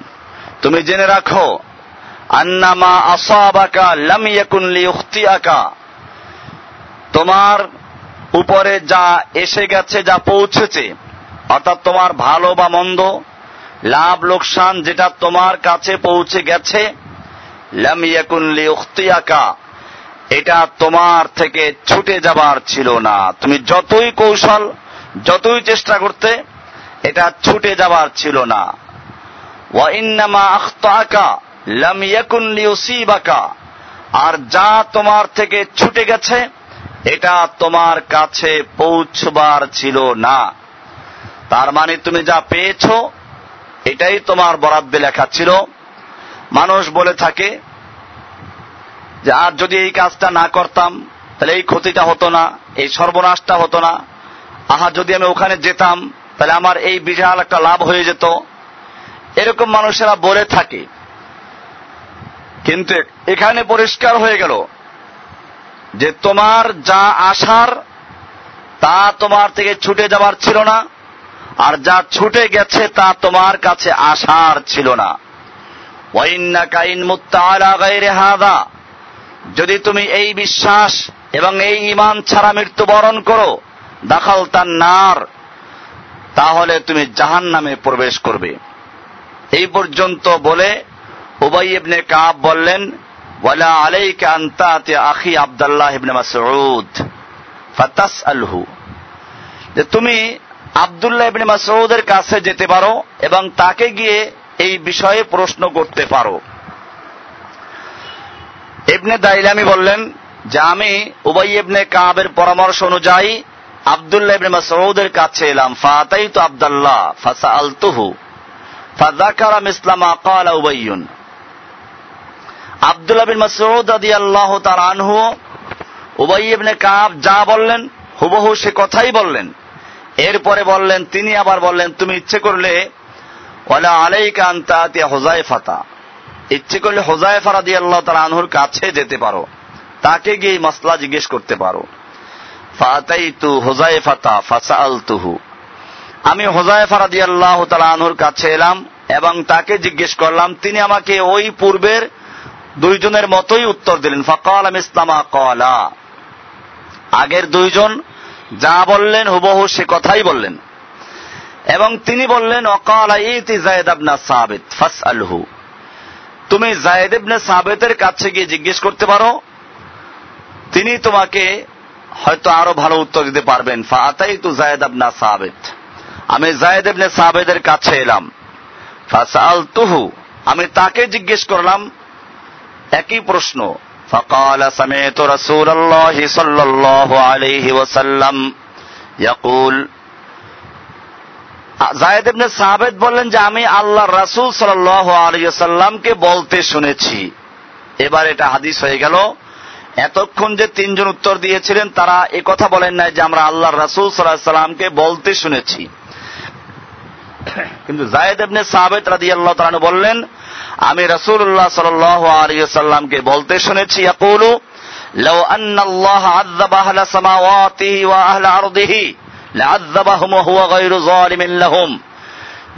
তুমি জেনে রাখো আন্নামা আসাবাকা লাম ইয়াকুন লিউখতিয়াকা। তোমার উপরে যা এসে গেছে, যা পৌঁছেছে, অর্থাৎ তোমার ভালো বা মন্দ, লাভ, লোকসান যেটা তোমার কাছে পৌঁছে গেছে, লাম ইয়াকুন লিউখতিয়াকা, এটা তোমার থেকে ছুটে যাবার ছিল না। তুমি যতই কৌশল, যতই চেষ্টা করতে, এটা ছুটে যাবার ছিল না। ওয়া ইন্নামা আখতাকা লিউসিবাকা। আর যা তোমার থেকে ছুটে গেছে, এটা তোমার কাছে পৌঁছবার ছিল না। তার মানে তুমি যা পেয়েছ, এটাই তোমার বরাদ্দে লেখা ছিল। মানুষ বলে থাকে যে, আর যদি এই কাজটা না করতাম, তাহলে এই ক্ষতিটা হতো না, এই সর্বনাশটা হতো না। আহা, যদি আমি ওখানে যেতাম, তাহলে আমার এই বিশাল একটা লাভ হয়ে যেত। এরকম মানুষেরা বলে থাকে। কিন্তু এখানে পরিষ্কার হয়ে গেল যে তোমার যা আশার, তা তোমার থেকে ছুটে যাবার ছিল না, আর যা ছুটে গেছে তা তোমার কাছে আশার ছিল না। যদি তুমি এই বিশ্বাস এবং এই ইমান ছাড়া মৃত্যুবরণ করো দাখাল তার নার, তাহলে তুমি জাহান নামে প্রবেশ করবে। এই পর্যন্ত বলে উবাই ইবনে কাব বললেন, ওয়ালা আলাইকা আনতাতে আখি আব্দুল্লাহ ইবনে মাসউদ যে তুমি আব্দুল্লাহ ইবনে মাসউদের কাছে যেতে পারো এবং তাকে গিয়ে এই বিষয়ে প্রশ্ন করতে পারো। ইবনে দাইলামি বললেন, যে আমি উবাই ইবনে কাবের পরামর্শ অনুযায়ী আব্দুল্লাহ ইবনে মাসউদের কাছে এলাম। ফাতাই তো আব্দুল্লাহ, ফাসাআলতুহু, ফাযাকারা মিসলামা ক্বালা উবাইয়ুন। আব্দুল্লাহ বিন মাসউদ রাদিয়াল্লাহু তাআলা আনহু, উবাই ইবনে কাব যা বললেন, হুবহু সে কথাই বললেন। এরপরে বললেন, তিনি আবার বললেন, তুমি ইচ্ছে করলে, ওয়ালা আলাইকা আনতা হুযায়ফাতা ইচ্ছে করলে হুযায়ফা রাদিয়াল্লাহু তাআলা আনহুর কাছে যেতে পারো। তাকে গিয়ে মাসলা জিজ্ঞেস করতে পারো। ফাতাইতু হুযায়ফাতা ফাসাআলতুহু। আমি হুযায়ফা রাদিয়াল্লাহু তাআলা আনহুর কাছে এলাম এবং তাকে জিজ্ঞেস করলাম, তিনি আমাকে ওই পূর্বের দুইজনের মতোই উত্তর দিলেন। ফকাল ইসলামা কলা। আগের দুইজন যা বললেন, হুবহু সে কথাই বললেন। এবং তিনি বললেন, অকাল ইতি জায়দ আবনা ফাস আলহু তুমি জায়দ ইবনে কাছে গিয়ে জিজ্ঞেস করতে পারো। তিনি তোমাকে হয়তো আরও ভালো উত্তর দিতে পারবেন। ফাতাই তু জায়দ আবনা সাবেদ আমি জায়দ ইবনে সাবেদের কাছে এলাম। ফাসাল তুহু আমি তাকে জিজ্ঞেস করলাম একই প্রশ্ন فقال سمعت رسول الله صلى الله عليه وسلم يقول জায়েদ ইবনে সাহাবেদ বললেন যে আমি আল্লাহ রাসূল সাল্লাল্লাহু আলাইহি সাল্লামকে বলতে শুনেছি এবার এটা হাদিস হয়ে গেল এতক্ষণ যে তিনজন উত্তর দিয়েছিলেন তারা এ কথা বলেন নাই যে আমরা আল্লাহ রাসুল সাল্লাহ সাল্লামকে বলতে শুনেছি কিন্তু জায়দ এবনে সাহাবেদ রাদি আল্লাহ তালানু বললেন আমি রসুল্লাহ সাল আলিয়াল্লামকে বলতে শুনেছি ইয়াকুলু لو أن الله عذب أهل سماواته وأهل أرضه لعذبهم وهو غير ظالم لهم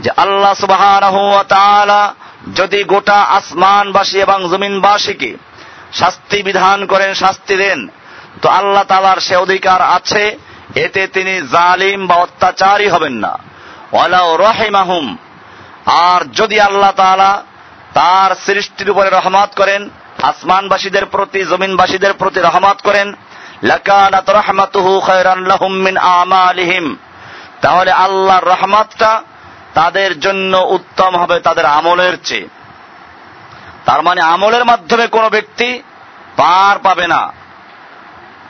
যে আল্লাহ সুবহানাহু ওয়া তাআলা যদি গোটা আসমানবাসী এবং জমিনবাসীকে শাস্তি বিধান করেন শাস্তি দেন তো আল্লাহ তালার সে অধিকার আছে এতে তিনি জালিম বা অত্যাচারী হবেন না রহিমাহুম। আর যদি আল্লাহ তাআলা তার সৃষ্টির উপরে রহমত করেন, আসমানবাসীদের প্রতি, জমিনবাসীদের প্রতি রহমত করেন তাহলে আল্লাহর রহমতটা তাদের জন্য উত্তম হবে, তাদের আমলের চেয়ে। তার মানে আমলের মাধ্যমে কোনো ব্যক্তি পার পাবে না।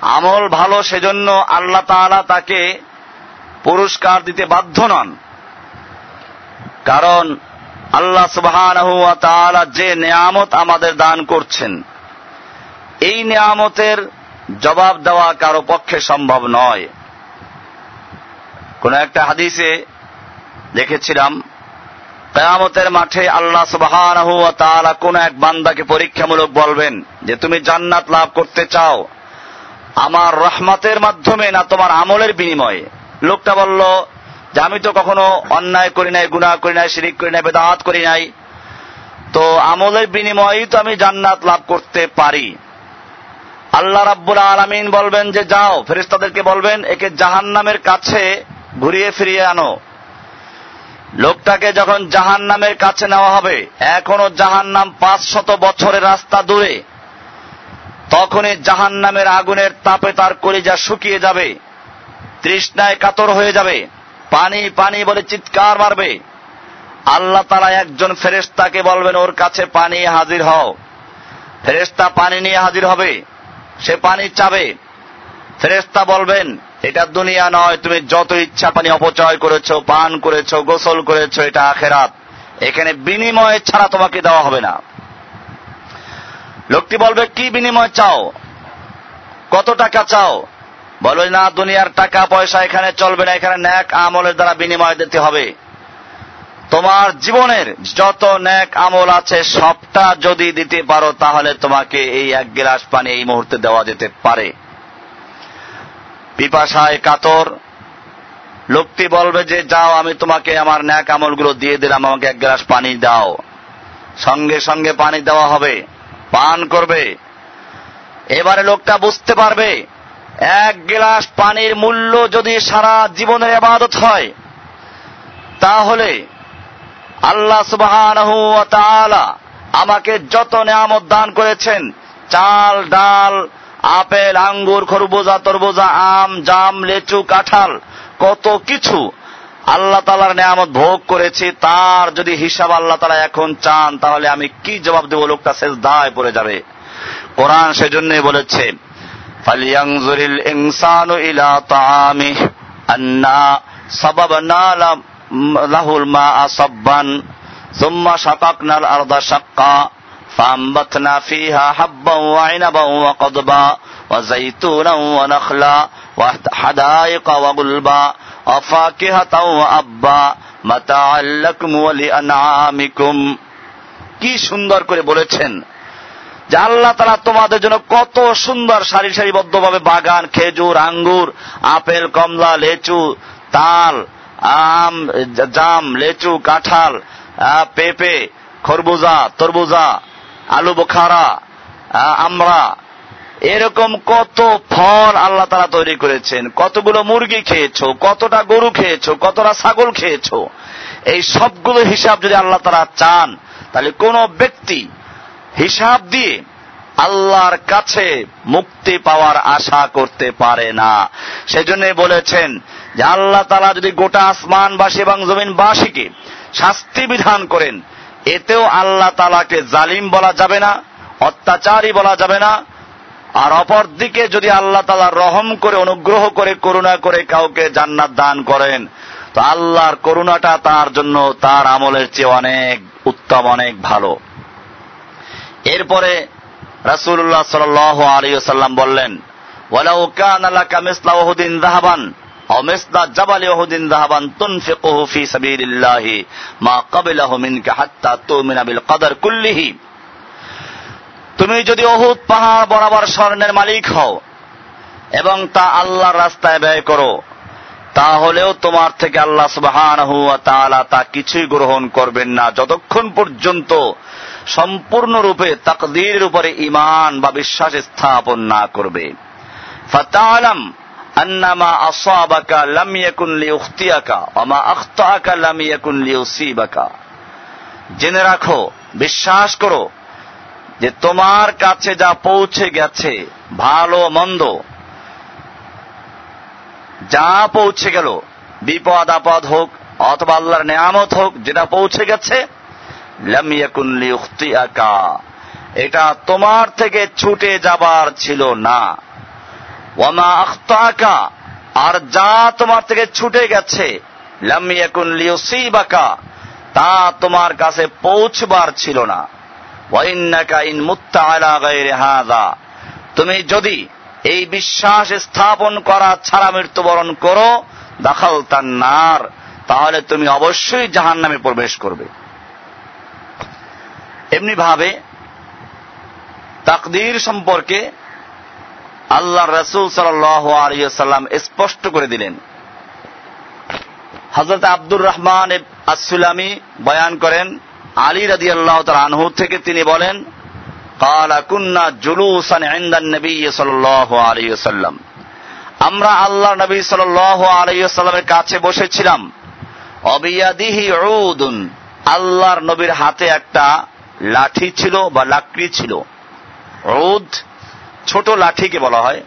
আমল ভালো সেজন্য আল্লাহ তাকে পুরস্কার দিতে বাধ্য নন। কারণ আল্লাহ সুবহানাহু যে নিয়ামত আমাদের দান করছেন, এই নিয়ামতের জবাব দেওয়া কারও পক্ষে সম্ভব নয়। কোন একটা হাদিসে দেখেছিলাম, কেয়ামতের মাঠে আল্লাহ সুবহানাহু ওয়া কোন এক বান্দাকে পরীক্ষামূলক বলবেন যে, তুমি জান্নাত লাভ করতে চাও। আমার রহমতের মাধ্যমে না তোমার আমলের বিনিময়ে? লোকটা বলল যে আমি তো কখনো অন্যায় করি নাই, গুনাহ করি নাই, শিরিক করি নাই, বেদাত করি নাই। তো আমলের বিনিময়েই তো আমি জান্নাত লাভ করতে পারি। আল্লাহ রাব্বুল আলামিন বলবেন যে, যাও, ফেরেশতাদেরকে বলবেন, একে জাহান্নামের কাছে ঘুরিয়ে ফিরিয়ে আনো। লোকটাকে যখন জাহান নামের কাছে নেওয়া হবে, এখনও জাহান নাম পাঁচ শত বছরের রাস্তা দূরে, তখনই জাহান নামের আগুনের তাপে তার কলিজা শুকিয়ে যাবে, তৃষ্ণায় কাতর হয়ে যাবে। পানি পানি বলে চিৎকার মারবে। আল্লাহ তারা একজন ফেরেস্তাকে বলবেন, ওর কাছে পানি হাজির হও। ফেরেস্তা পানি নিয়ে হাজির হবে, সে পানি চাবে। ফেরেস্তা বলবেন, এটা দুনিয়া নয়, তুমি যত ইচ্ছা পানি অপচয় করেছ, পান করেছ, গোসল করেছ, এটা আখেরাত। এখানে বিনিময় ছাড়া তোমাকে দেওয়া হবে না। লোকটি বলবে, কি বিনিময় চাও? কত টাকা চাও? বলবে না, দুনিয়ার টাকা, পয়সা এখানে চলবে না, এখানে ন্যাক আমলের দ্বারা বিনিময় দিতে হবে। তোমার জীবনের যত ন্যাক আমল আছে, সবটা যদি দিতে পারো, তাহলে তোমাকে এই এক গ্লাস পানি এই মুহূর্তে দেওয়া যেতে পারে। পিপাসায় কাতর। লোকটি বলবে যে, যাও, আমি তোমাকে আমার ন্যাক আমলগুলো দিয়ে দিলাম, আমাকে এক গ্লাস পানি দাও। সঙ্গে সঙ্গে পানি দেওয়া হবে, পান করবে। এবারে লোকটা বুঝতে পারবে এক গ্লাস পানির মূল্য যদি সারা জীবনের আবাদত হয়, তাহলে আল্লাহ সুবাহ আমাকে যত নিয়ামত দান করেছেন, চাল, ডাল, আপেল, আঙ্গুর, খরবুজা, তরবুজা, আম, জাম, লেচু, কাঁঠাল, কত কিছু আল্লাহ তালার নেয়ামত ভোগ করেছি, তার যদি হিসাব আল্লাহ তালা এখন চান, তাহলে আমি কি জবাব দেবো? লোকটা শেষ দায় পড়ে যাবে। কোরআন সেজন্যই বলেছে ফালিয়াংজুরিল ইনসানু ইলা তাআমি আন্না সাবাবনা লাহুল মা সাব্বান সুম্মা শাকাকনাল আরদা শাক্কা فأنبتنا فيها حبا وعنبا وقضبا وزيتونا ونخلا وحدائق وغلبا وفاكهة وأبا متاعا لكم ولأنعامكم কি সুন্দর করে বলেছেন যে আল্লাহ তারা তোমাদের জন্য কত সুন্দর সারি সারিবদ্ধভাবে বাগান, খেজুর, আঙ্গুর, আপেল, কমলা, লেচু, তাল, আম জাম, লেচু, কাঁঠাল পেঁপে, খরবুজা, তরবুজা, আলু বোখারা আমরা এরকম কত ফল আল্লাহ তারা তৈরি করেছেন। কতগুলো মুরগি খেয়েছো, কতটা গরু খেয়েছো, কতটা ছাগল খেয়েছো। এই সবগুলো হিসাব যদি আল্লাহ তারা চান, তাহলে কোন ব্যক্তি হিসাব দিয়ে আল্লাহর কাছে মুক্তি পাওয়ার আশা করতে পারে না। সেজন্য বলেছেন যে আল্লাহ তালা যদি গোটা আসমানবাসী এবং জমিনবাসীকে শাস্তি বিধান করেন, এতেও আল্লাহ তালাকে জালিম বলা যাবে না, অত্যাচারী বলা যাবে না। আর অপর দিকে যদি আল্লাহ তালা রহম করে, অনুগ্রহ করে, করুণা করে কাউকে জান্নাত দান করেন, তো আল্লাহর করুণাটা তার জন্য, তার আমলের চেয়ে অনেক উত্তম, অনেক ভালো। এরপরে রাসূলুল্লাহ সাল্লাল্লাহু আলাইহি ওয়াসাল্লাম বললেন তুমি যদি অহুদ পাহাড় বরাবর স্বর্ণের মালিক হও এবং তা আল্লাহর রাস্তায় ব্যয় করো, তাহলেও তোমার থেকে আল্লাহ তাআলা তা কিছুই গ্রহণ করবেন না। যতক্ষণ পর্যন্ত সম্পূর্ণরূপে তাকদীরের উপরে ইমান বা বিশ্বাস স্থাপন না করবে। ফাতালাম আন্নামা আসাবাকা জেনে রাখো, বিশ্বাস করো যে তোমার কাছে যা পৌঁছে গেছে, ভালো মন্দ, যা পৌঁছে গেল, বিপদ আপদ হোক অথবা আল্লাহর নেয়ামত হোক, যেটা পৌঁছে গেছে এটা তোমার থেকে ছুটে যাবার ছিল না। আর যা তোমার থেকে ছুটে গেছে তা তোমার কাছে পৌঁছবার ছিল না। মুত্তা তুমি যদি এই বিশ্বাস স্থাপন করা ছাড়া মৃত্যুবরণ করো দাখাল তার নার, তাহলে তুমি অবশ্যই জাহান নামে প্রবেশ করবে। এমনি ভাবে তাকদীর সম্পর্কে আল্লাহ রসুল সাল্লাম স্পষ্ট করে দিলেন। হজরত আব্দুর রহমান আসুলামি বয়ান করেন, আলী রাজি আল্লাহ আনহু থেকে তিনি বলেন আমরা আল্লাহ নবী কাছে বসেছিলাম। অবিয়াদিহি আল্লাহর নবীর হাতে একটা লাঠি ছিল বা লাকড়ি ছিল। রোদ ছোট লাঠিকে বলা হয়।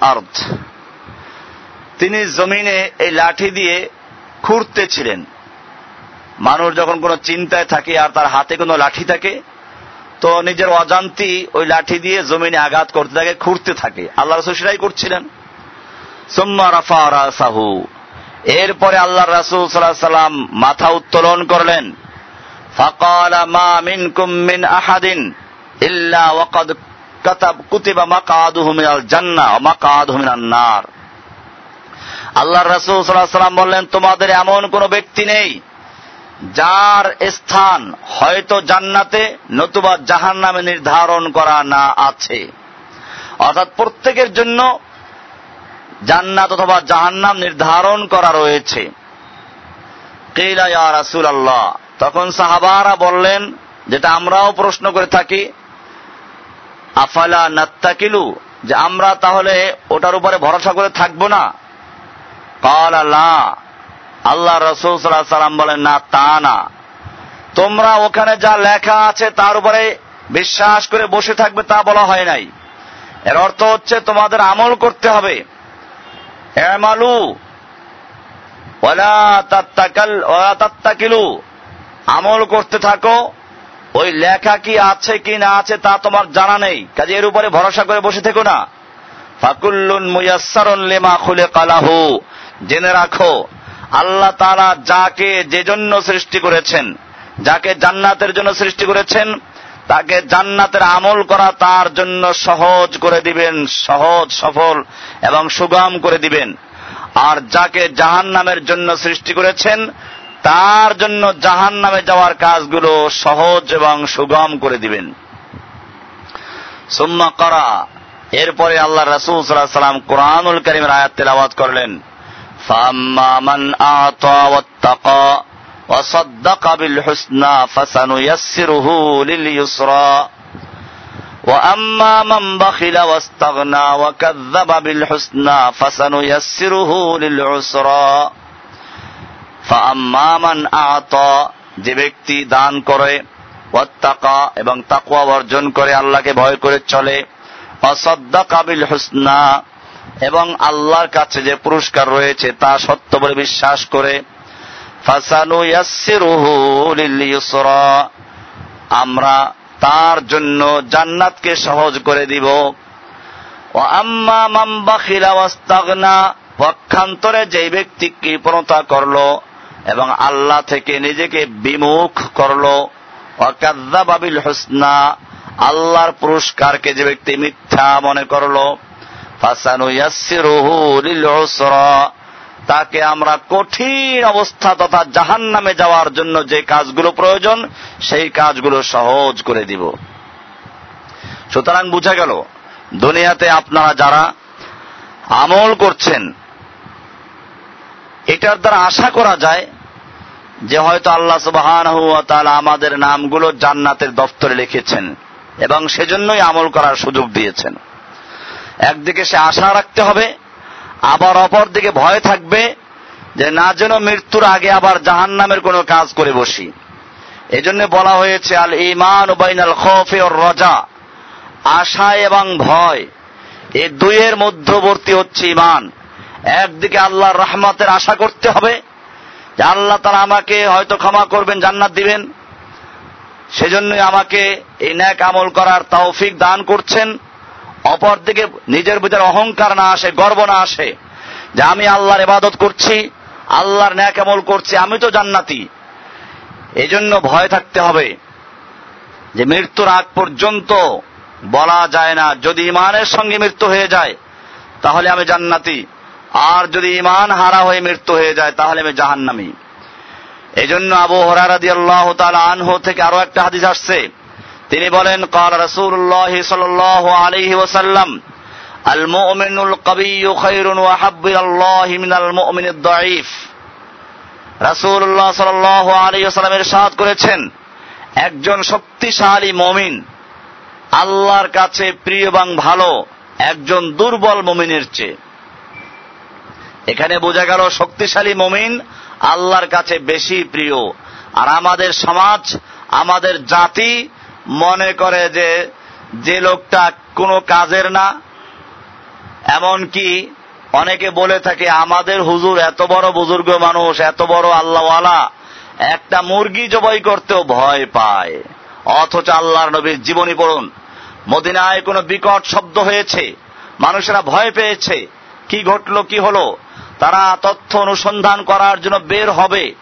আরদ। তিনি জমিনে এই লাঠি দিয়ে খুঁড়তে ছিলেন। মানুষ যখন কোনো চিন্তায় থাকে আর তার হাতে কোনো লাঠি থাকে, তো নিজের অজান্তি ওই লাঠি দিয়ে জমিনে আঘাত করতে থাকে, খুঁড়তে থাকে। আল্লাহ রসুল সেটাই করছিলেন। রাসাহু। এরপরে আল্লাহ রাসুল সাল্লাহ সাল্লাম মাথা উত্তোলন করলেন। فقال ما منكم من أحد إلا وقد كتب كتب مقعده من الجنة ومقعده من النار আল্লাহ রসুল সাল্লাহ সাল্লাম বললেন তোমাদের এমন কোন ব্যক্তি নেই যার স্থান হয়তো জান্নাতে নতুবা জাহান নামে নির্ধারণ করা না আছে অর্থাৎ প্রত্যেকের জন্য জান্নাত অথবা জাহান্নাম নির্ধারণ করা রয়েছে কেইলা ইয়া রাসুল আল্লাহ তখন সাহাবারা বললেন, যেটা আমরাও প্রশ্ন করে থাকি, আফালা নাত্তাকিলু, যে আমরা তাহলে ওটার উপরে ভরসা করে থাকব না? কাল আল্লাহ আল্লাহ রসুল সাল্লাম বলেন, না, তা না। তোমরা ওখানে যা লেখা আছে তার উপরে বিশ্বাস করে বসে থাকবে তা বলা হয় নাই। এর অর্থ হচ্ছে তোমাদের আমল করতে হবে। এমালু ওলা তাত্তাকিলু। আমল করতে থাকো। ওই লেখা কি আছে কি না আছে তা তোমার জানা নেই। কাজে এর উপরে ভরসা করে বসে থেকো না। ফাকুল্লুন মুয়াসসারুন লিমা খুলে কালাহু জেনে রাখো, আল্লাহ তারা যাকে যে জন্য সৃষ্টি করেছেন, যাকে জান্নাতের জন্য সৃষ্টি করেছেন, তাকে জান্নাতের আমল করা তার জন্য সহজ করে দিবেন, সহজ, সফল এবং সুগম করে দিবেন। আর যাকে জাহান নামের জন্য সৃষ্টি করেছেন তার জন্য জাহান নামে যাওয়ার কাজগুলো সহজ এবং সুগম করে দিবেন সুম্মা করা এরপরে আল্লাহ রাসুল সাল্লাহ সাল্লাম কোরআনুল করিমের আয়াত তেলাওয়াত করলেন فأما من أعطى واتقى وصدق بالحسنى فسنيسره لليسرى وأما من بخل واستغنى وكذب بالحسنى فسنيسره للعسرى فأما من أعطى যে ব্যক্তি দান করে, ওয়াত্তাকা এবং তাকওয়া অর্জন করে, আল্লাহকে ভয় করে চলে, অসদ্দাকা কাবিল হুসনা, এবং আল্লাহর কাছে যে পুরস্কার রয়েছে তা সত্য বলে বিশ্বাস করে আমরা তার জন্য জান্নাতকে সহজ করে দিব। ও আম্মা মাম্বা পক্ষান্তরে যে ব্যক্তি কৃপণতা করল এবং আল্লাহ থেকে নিজেকে বিমুখ করল। অকাদ্দাবাবিল হোসনা আল্লাহর পুরস্কারকে যে ব্যক্তি মিথ্যা মনে করল তাকে আমরা কঠিন অবস্থা তথা জাহান নামে যাওয়ার জন্য যে কাজগুলো প্রয়োজন, সেই কাজগুলো সহজ করে দিব। সুতরাং বুঝা গেল, দুনিয়াতে আপনারা যারা আমল করছেন, এটার দ্বারা আশা করা যায় যে হয়তো আল্লাহ সুবাহান আমাদের নামগুলো জান্নাতের দফতরে লিখেছেন এবং সেজন্যই আমল করার সুযোগ দিয়েছেন। একদিকে সে আশা রাখতে হবে, আবার অপর দিকে ভয় থাকবে যে না যেন মৃত্যুর আগে আবার জাহান নামের কোনো কাজ করে বসি। এজন্য বলা হয়েছে, আল ইমান উবাইন আল খফে ওর রজা, আশা এবং ভয়, এ দুইয়ের মধ্যবর্তী হচ্ছে ইমান একদিকে আল্লাহর রহমতের আশা করতে হবে যে আল্লাহ তারা আমাকে হয়তো ক্ষমা করবেন, জান্নাত দিবেন। সেজন্যই আমাকে এই ন্যাক আমল করার তৌফিক দান করছেন। অপরদিকে নিজের ভিতরে অহংকার না আসে, গর্ব না আসে। যে আমি আল্লাহর ইবাদত করছি, আল্লাহর ন্যাক আমল করছি, আমি তো জান্নাতি। এই জন্য ভয় থাকতে হবে যে মৃত্যুর আগ পর্যন্ত বলা যায় না। যদি ইমানের সঙ্গে মৃত্যু হয়ে যায়, তাহলে আমি জান্নাতি। আর যদি ইমান হারা হয়ে মৃত্যু হয়ে যায়, তাহলে আমি জাহান্নামি। এই জন্য আবু হরারাদি আল্লাহ আনহু থেকে আরও একটা হাদিস আসছে। তিনি বলেন, কাল রসুল্লাহ সাল আলহি ওসাল্লাম আল মুমিনুল কবিয়্যু খায়রুন ওয়া হাব্বিরাল্লাহি মিনাল মুমিনিদ দাঈফ। রাসূলুল্লাহ সাল্লাল্লাহু আলাইহি ওয়াসাল্লাম ইরশাদ করেছেন, একজন শক্তিশালী মুমিন, আল্লাহর কাছে প্রিয় এবং ভালো, একজন দুর্বল মুমিনের চেয়ে। এখানে বোঝা গেল শক্তিশালী মমিন আল্লাহর কাছে বেশি প্রিয়। আর আমাদের সমাজ, আমাদের জাতি মনে করে যে যে লোকটা কোনো কাজের না, এমনকি অনেকে বলে থাকে, আমাদের হুজুর এত বড় বুজুর্গ মানুষ, এত বড় আল্লাহওয়ালা, একটা মুরগি জবাই করতেও ভয় পায়। অথচ আল্লাহর নবীর জীবনী পড়ুন, মদিনায় কোনো বিকট শব্দ হয়েছে, মানুষেরা ভয় পেয়েছে, কি ঘটলো, কি হলো? তারা তথ্য অনুসন্ধান করার জন্য বের হবে।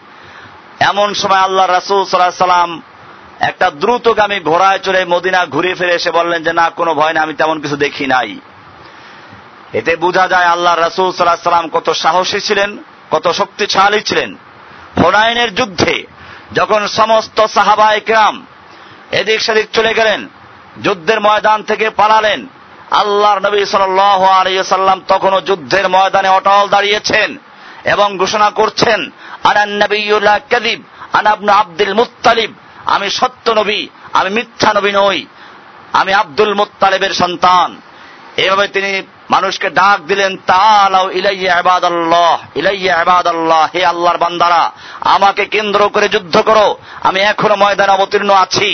এমন সময় আল্লাহ রাসুল সাল্লাম একটা দ্রুতগামী ঘোড়ায় চড়ে মদিনা ঘুরে ফিরে এসে বললেন যে, না, কোনো ভয় না আমি তেমন কিছু দেখি নাই। এতে বোঝা যায় আল্লাহ রাসুল সাল্লাহ সাল্লাম কত সাহসী ছিলেন, কত শক্তিশালী ছিলেন। হোনাইনের যুদ্ধে যখন সমস্ত সাহাবা একরাম এদিক সেদিক চলে গেলেন, যুদ্ধের ময়দান থেকে পালালেন আল্লাহর নবী সাল্লাম তখনও যুদ্ধের ময়দানে অটল দাঁড়িয়েছেন এবং ঘোষণা করছেন আনান নবীলা আব্দুল মুত্তালিব। আমি সত্য নবী, আমি মিথ্যা নবী নই, আমি আব্দুল মুত্তালিবের সন্তান। এভাবে তিনি মানুষকে ডাক দিলেন তালাও ইলাইয়া আবাদ আল্লাহ ইলাইয়া আবাদ আল্লাহ হে আল্লাহর বান্দারা, আমাকে কেন্দ্র করে যুদ্ধ করো, আমি এখনও ময়দানে অবতীর্ণ আছি।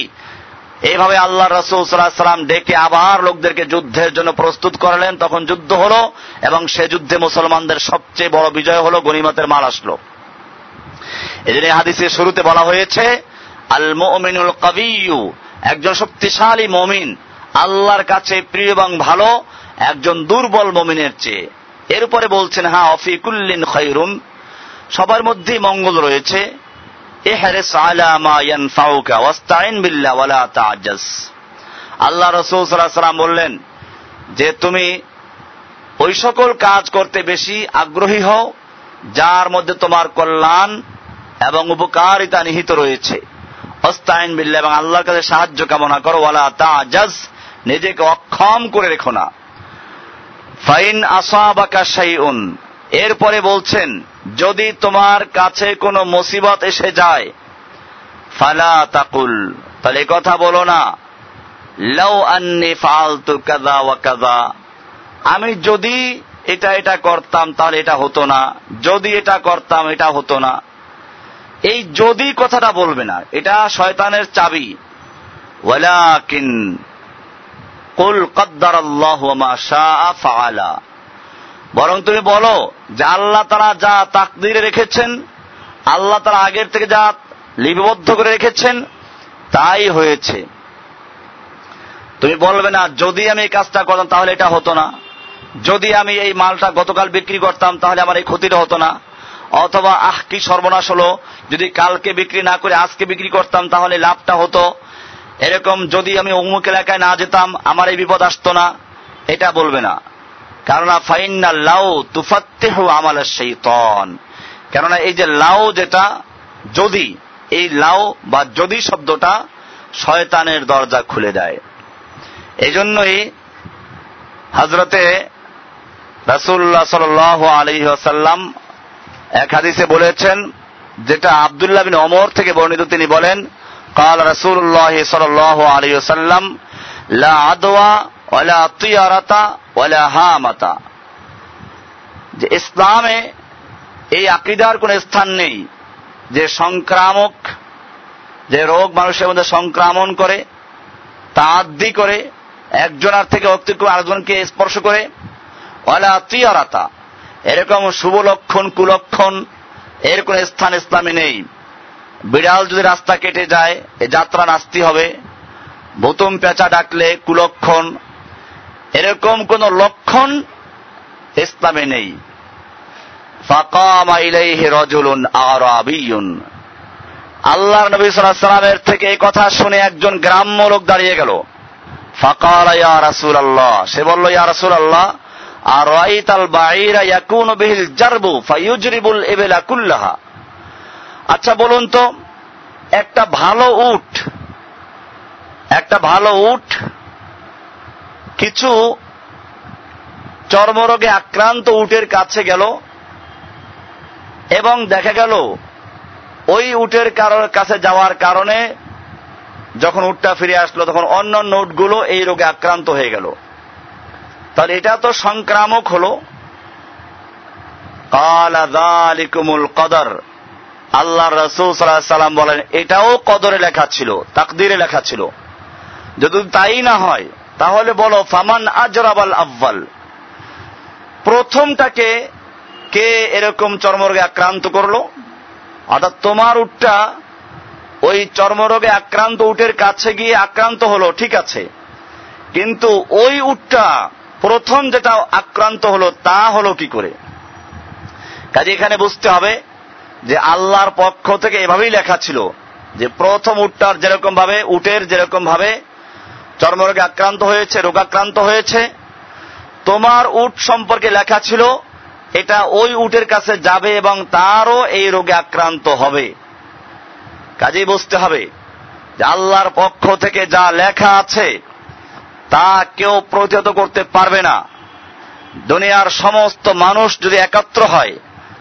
এইভাবে আল্লাহ রসুল সাল্লাম ডেকে আবার লোকদেরকে যুদ্ধের জন্য প্রস্তুত করালেন, তখন যুদ্ধ হলো এবং সে যুদ্ধে মুসলমানদের সবচেয়ে বড় বিজয় হলো গনিমতের মাল আসলো। এই জন্য হাদিসের শুরুতে বলা হয়েছে আল মোমিনুল কবিউ একজন শক্তিশালী মমিন, আল্লাহর কাছে প্রিয় এবং ভালো, একজন দুর্বল মমিনের চেয়ে। এর উপরে বলছেন হ্যাঁ অফিকুল্লিন খৈরুন সবার মধ্যেই মঙ্গল রয়েছে আল্লাহ রসুল বললেন, যে তুমি ওই সকল কাজ করতে বেশি আগ্রহী হও, যার মধ্যে তোমার কল্যাণ এবং উপকারিতা নিহিত রয়েছে। অস্তাইন বিল্লা এবং আল্লাহর কাছে সাহায্য কামনা করো, ওয়ালা তাজাজ নিজেকে অক্ষম করে রেখো না। ফাইন আসাবাকা শাইউন, এরপরে বলছেন যদি তোমার কাছে কোনো মুসিবত এসে যায়, ফালা তাকুল। তাহলে কথা বলো না, লাউ আন্নি ফালতু কাদা ওয়া কাদা আমি যদি এটা এটা করতাম, তাহলে এটা হতো না। যদি এটা করতাম, এটা হতো না। এই যদি কথাটা বলবে না, এটা শয়তানের চাবি। ওয়ালাকিন কুল কদ্দার আল্লাহ মা শাআ ফাআলা। বরং তুমি বলো যে আল্লাহ তারা যা তাকদিরে রেখেছেন, আল্লাহ তারা আগের থেকে যা লিপিবদ্ধ করে রেখেছেন, তাই হয়েছে। তুমি বলবে না, যদি আমি এই কাজটা করতাম তাহলে এটা হতো না। যদি আমি এই মালটা গতকাল বিক্রি করতাম তাহলে আমার এই ক্ষতিটা হতো না। অথবা, আহ, কি সর্বনাশ হলো, যদি কালকে বিক্রি না করে আজকে বিক্রি করতাম তাহলে লাভটা হতো। এরকম যদি আমি অমুক এলাকায় না যেতাম, আমার এই বিপদ আসতো না। এটা বলবে না। কেননা ফাইন্না লাউ তুফাত্তেহ আমাল তন কেননা এই যে লাউ যেটা, যদি, এই লাউ বা যদি শব্দটা শয়তানের দরজা খুলে দেয়। এই জন্যই হজরতে রাসুল্লাহ সাল আলী আসাল্লাম এক হাদিসে বলেছেন, যেটা আবদুল্লাহ বিন অমর থেকে বর্ণিত, তিনি বলেন, কাল রাসুল্লাহ সাল আলী সাল্লাম লা আদওয়া যে ইসলামে এই আকিদার কোন স্থান নেই। যে সংক্রামক, যে রোগ মানুষের মধ্যে সংক্রমণ করে তা করে, একজনের থেকে অতিক্রম আরেকজনকে স্পর্শ করে, ওয়ালা তিয়ারাতা। এরকম শুভ লক্ষণ কুলক্ষণ এর কোন স্থান ইসলামে নেই। বিড়াল যদি রাস্তা কেটে যায়, এ যাত্রা নাস্তি হবে। ভুতুম পেঁচা ডাকলে কুলক্ষণ এরকম কোন লক্ষণ ইসলামে নেই। ফাকামা ইলাইহি রাজুলুন আরাবিয়ুন। আল্লাহর নবী সাল্লামের থেকে এই কথা শুনে একজন গ্রাম্য লোক দাঁড়িয়ে গেল। ফাকাল ইয়া রাসূলুল্লাহ। সে বলল, ইয়া রাসূলুল্লাহ আর রাইতাল বাঈরা ইয়াকুনু বিহিল জারবু ফায়ুজরিবুল ইবলা কুল্লাহা? আচ্ছা বলুন তো, একটা ভালো উট, একটা ভালো উট কিছু চর্মরোগে আক্রান্ত উটের কাছে গেল এবং দেখা গেল ওই উটের কাছে যাওয়ার কারণে যখন উটটা ফিরে আসলো তখন অন্য অন্য উটগুলো এই রোগে আক্রান্ত হয়ে গেল। তাহলে এটা তো সংক্রামক হলো। কালাকুমুল কদর। আল্লাহ রসুল সাল্লাম বলেন, এটাও কদরে লেখা ছিল, তাকদিরে লেখা ছিল। যদি তাই না হয় তাহলে বলো, ফামান আজরাবাল আব্বাল। প্রথমটাকে কে এরকম চর্মরোগে আক্রান্ত করল? অর্থাৎ তোমার উটটা ওই চর্মরোগে আক্রান্ত উটের কাছে গিয়ে আক্রান্ত হলো, ঠিক আছে। কিন্তু ওই উটটা প্রথম যেটা আক্রান্ত হলো, তা হলো কি করে? কাজে এখানে বুঝতে হবে যে আল্লাহর পক্ষ থেকে এভাবেই লেখা ছিল যে প্রথম উটটার যেরকম ভাবে উটের যেরকম ভাবে চর্মরোগে আক্রান্ত হয়েছে, রোগাক্রান্ত হয়েছে। তোমার উট সম্পর্কে লেখা ছিল, এটা ওই উটের কাছে যাবে এবং তারও এই রোগে আক্রান্ত হবে। কাজেই বুঝতে হবে যে আল্লাহর পক্ষ থেকে যা লেখা আছে, তা কেউ প্রতিহত করতে পারবে না। দুনিয়ার সমস্ত মানুষ যদি একাত্র হয়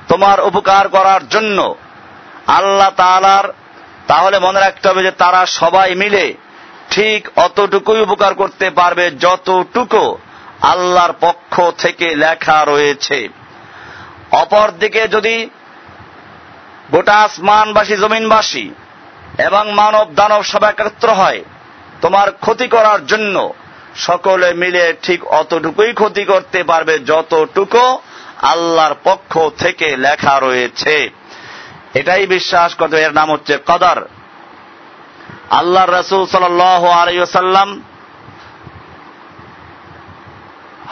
তোমার উপকার করার জন্য, আল্লাহ তালার তাহলে মনে রাখতে হবে যে তারা সবাই মিলে ঠিক অতটুকুই উপকার করতে পারবে যতটুকু আল্লাহর পক্ষ থেকে লেখা রয়েছে। অপরদিকে যদি গোটা আসমানবাসী, জমিনবাসী এবং মানব দানব সব একত্র হয়, তোমার ক্ষতি করার জন্য সকলে মিলে ঠিক অতটুকুই ক্ষতি করতে পারবে যতটুকু আল্লাহর পক্ষ থেকে লেখা রয়েছে। এটাই বিশ্বাস করতে এর নাম হচ্ছে কদর। আল্লাহ রসুল সাল আলাইসাল্লাম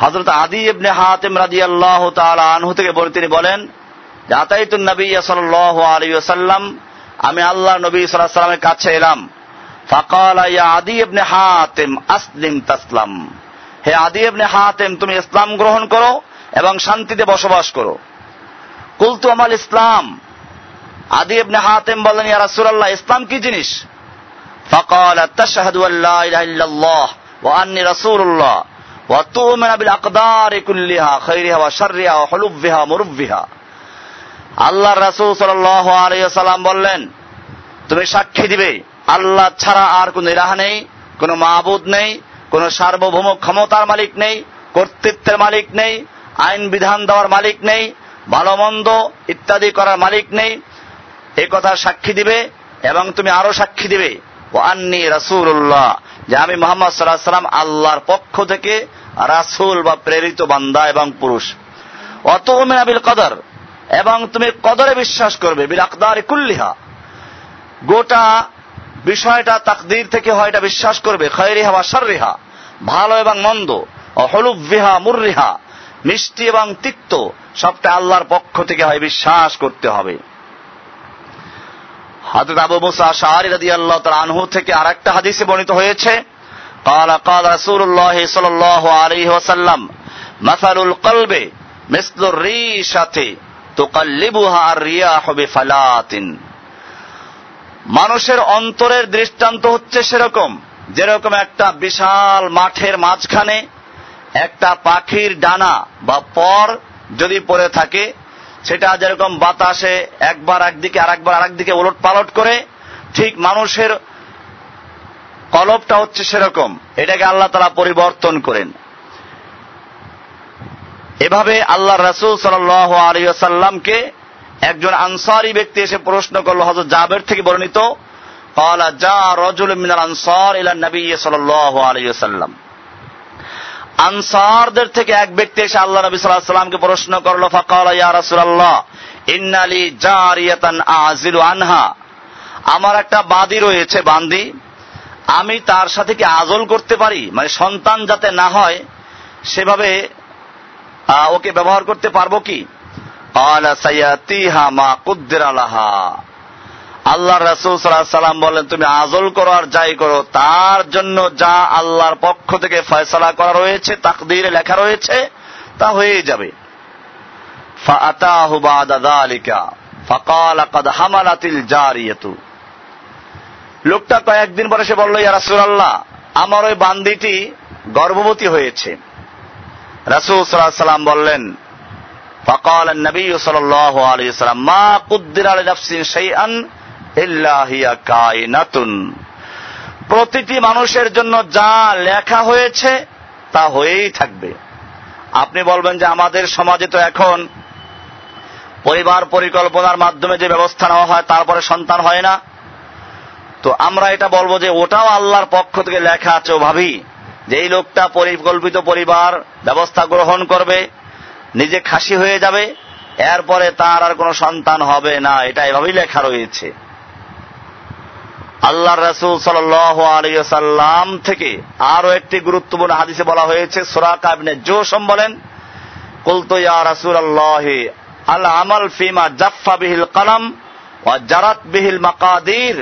হজরত আদি ইবনে হাতিম রাজি আল্লাহ আনহু থেকে বলে তিনি বলেন সাল্লাম আমি আল্লাহ নবী সাল্লামের কাছে এলাম। ফাকাল আদি ইবনে হাতিম, আসলিম তাসলাম। হে আদি ইবনে হাতিম, তুমি ইসলাম গ্রহণ করো এবং শান্তিতে বসবাস করো। কুলতু, আমাল ইসলাম। আদি ইবনে হাতিম ইয়া রাসূলুল্লাহ, ইসলাম কি জিনিস? তাশহাদু আল্লা ইলাহা ইল্লাল্লাহ ওয়া আন্নী রাসূলুল্লাহ ওয়া তু'মিনু বিল আকদারি কুল্লিহা খাইরিহা ওয়া শাররিহা ওয়া হুলুবিহা আল্লাহ রাসূল সাল্লাম বললেন, তুমি সাক্ষী দিবে। আল্লাহ ছাড়া আর কোন ইলাহ নেই, কোন মাহবুদ নেই, কোন সার্বভৌম ক্ষমতার মালিক নেই, কর্তৃত্বের মালিক নেই, আইন বিধান দেওয়ার মালিক নেই, ভালো মন্দ ইত্যাদি করার মালিক নেই। এ কথা সাক্ষী দিবে এবং তুমি আরও সাক্ষী দিবে। আন্নি রাসুল্লাহ যে আমি মোহাম্মদ সাল্লাহ সাল্লাম আল্লাহর পক্ষ থেকে রাসুল বা প্রেরিত বান্দা এবং পুরুষ। অত আবিল কদর, এবং তুমি কদরে বিশ্বাস করবে, বিল আকদার কুল্লিহা। গোটা বিষয়টা তাকদির থেকে হয়, এটা বিশ্বাস করবে, খয়রিহা বা সর্রিহা ভালো এবং মন্দ হলুবিহা মুররিহা, মিষ্টি এবং তিক্ত, সবটা আল্লাহর পক্ষ থেকে হয়, বিশ্বাস করতে হবে। হাজরত আবু মুসা শাহরি রাদি আল্লাহ আনহু থেকে আর একটা হাদিসে বর্ণিত হয়েছে قال قال رسول الله صلى الله عليه وسلم مثل القلب مثل الريشة تقلبها الرياح بفلات মানুষের অন্তরের দৃষ্টান্ত হচ্ছে সেরকম যেরকম একটা বিশাল মাঠের মাঝখানে একটা পাখির ডানা বা পর যদি পড়ে থাকে সেটা যেরকম বাতাসে একবার একদিকে আর একবার আরেকদিকে ওলট পালট করে ঠিক মানুষের কলবটা হচ্ছে সেরকম এটাকে আল্লাহ তারা পরিবর্তন করেন এভাবে আল্লাহ রসুল সাল্লামকে একজন আনসারি ব্যক্তি এসে প্রশ্ন করলো হজরত জাবের থেকে বর্ণিত قال جاء رجل من الانصار الى النبي صلى الله عليه وسلم আনসারদের থেকে এক ব্যক্তি এসে আল্লাহ নবী সাল্লাল্লাহু সাল্লামকে প্রশ্ন করল, ফাকালা, ইয়া রাসূলুল্লাহ, ইন্নালি জারিয়াতান আজিলু আনহা। আমার একটা বাদি রয়েছে বান্দি আমি তার সাথে কি আজল করতে পারি? মানে সন্তান যাতে না হয়, সেভাবে ওকে ব্যবহার করতে পারব কি? আল্লাহ রাসুল সাল্লাহ সাল্লাম বলেন, তুমি আজল করো আর যাই করো। তার জন্য যা আল্লাহর পক্ষ থেকে ফয়সলা করা রয়েছে, তাকদির লেখা রয়েছে, তা হয়ে যাবে। লোকটা কয়েকদিন পরে সে বলল, ইয়া রাসুল আল্লাহ আমার ওই বান্দিটি গর্ভবতী হয়েছে। রাসুল সাল্লাহ সাল্লাম বললেন, ফকাল নবী সাল আলী সাল্লাম, মা কুদ্দির আলী নফসিন সেই ইল্লাহিয়া প্রতিটি মানুষের জন্য যা লেখা হয়েছে, তা হয়েই থাকবে। আপনি বলবেন যে আমাদের সমাজে তো এখন পরিবার পরিকল্পনার মাধ্যমে যে ব্যবস্থা নেওয়া হয়, তারপরে সন্তান হয় না। তো আমরা এটা বলব যে ওটাও আল্লাহর পক্ষ থেকে লেখা আছে ও ভাবি যে এই লোকটা পরিকল্পিত পরিবার ব্যবস্থা গ্রহণ করবে, নিজে খাসি হয়ে যাবে, এরপরে তার আর কোনো সন্তান হবে না, এটা এভাবেই লেখা রয়েছে। আল্লাহ রসুল সাল্লাম থেকে আরও একটি গুরুত্বপূর্ণ হাদিসে বলা হয়েছে সোরা কাবিনে জোসম বলেন, কুলতো ইয়া রাসুল আল্লাহ আল আমাল ফিমা জাফা বিহিল কালাম ও জারাত বিহিল মাকাদির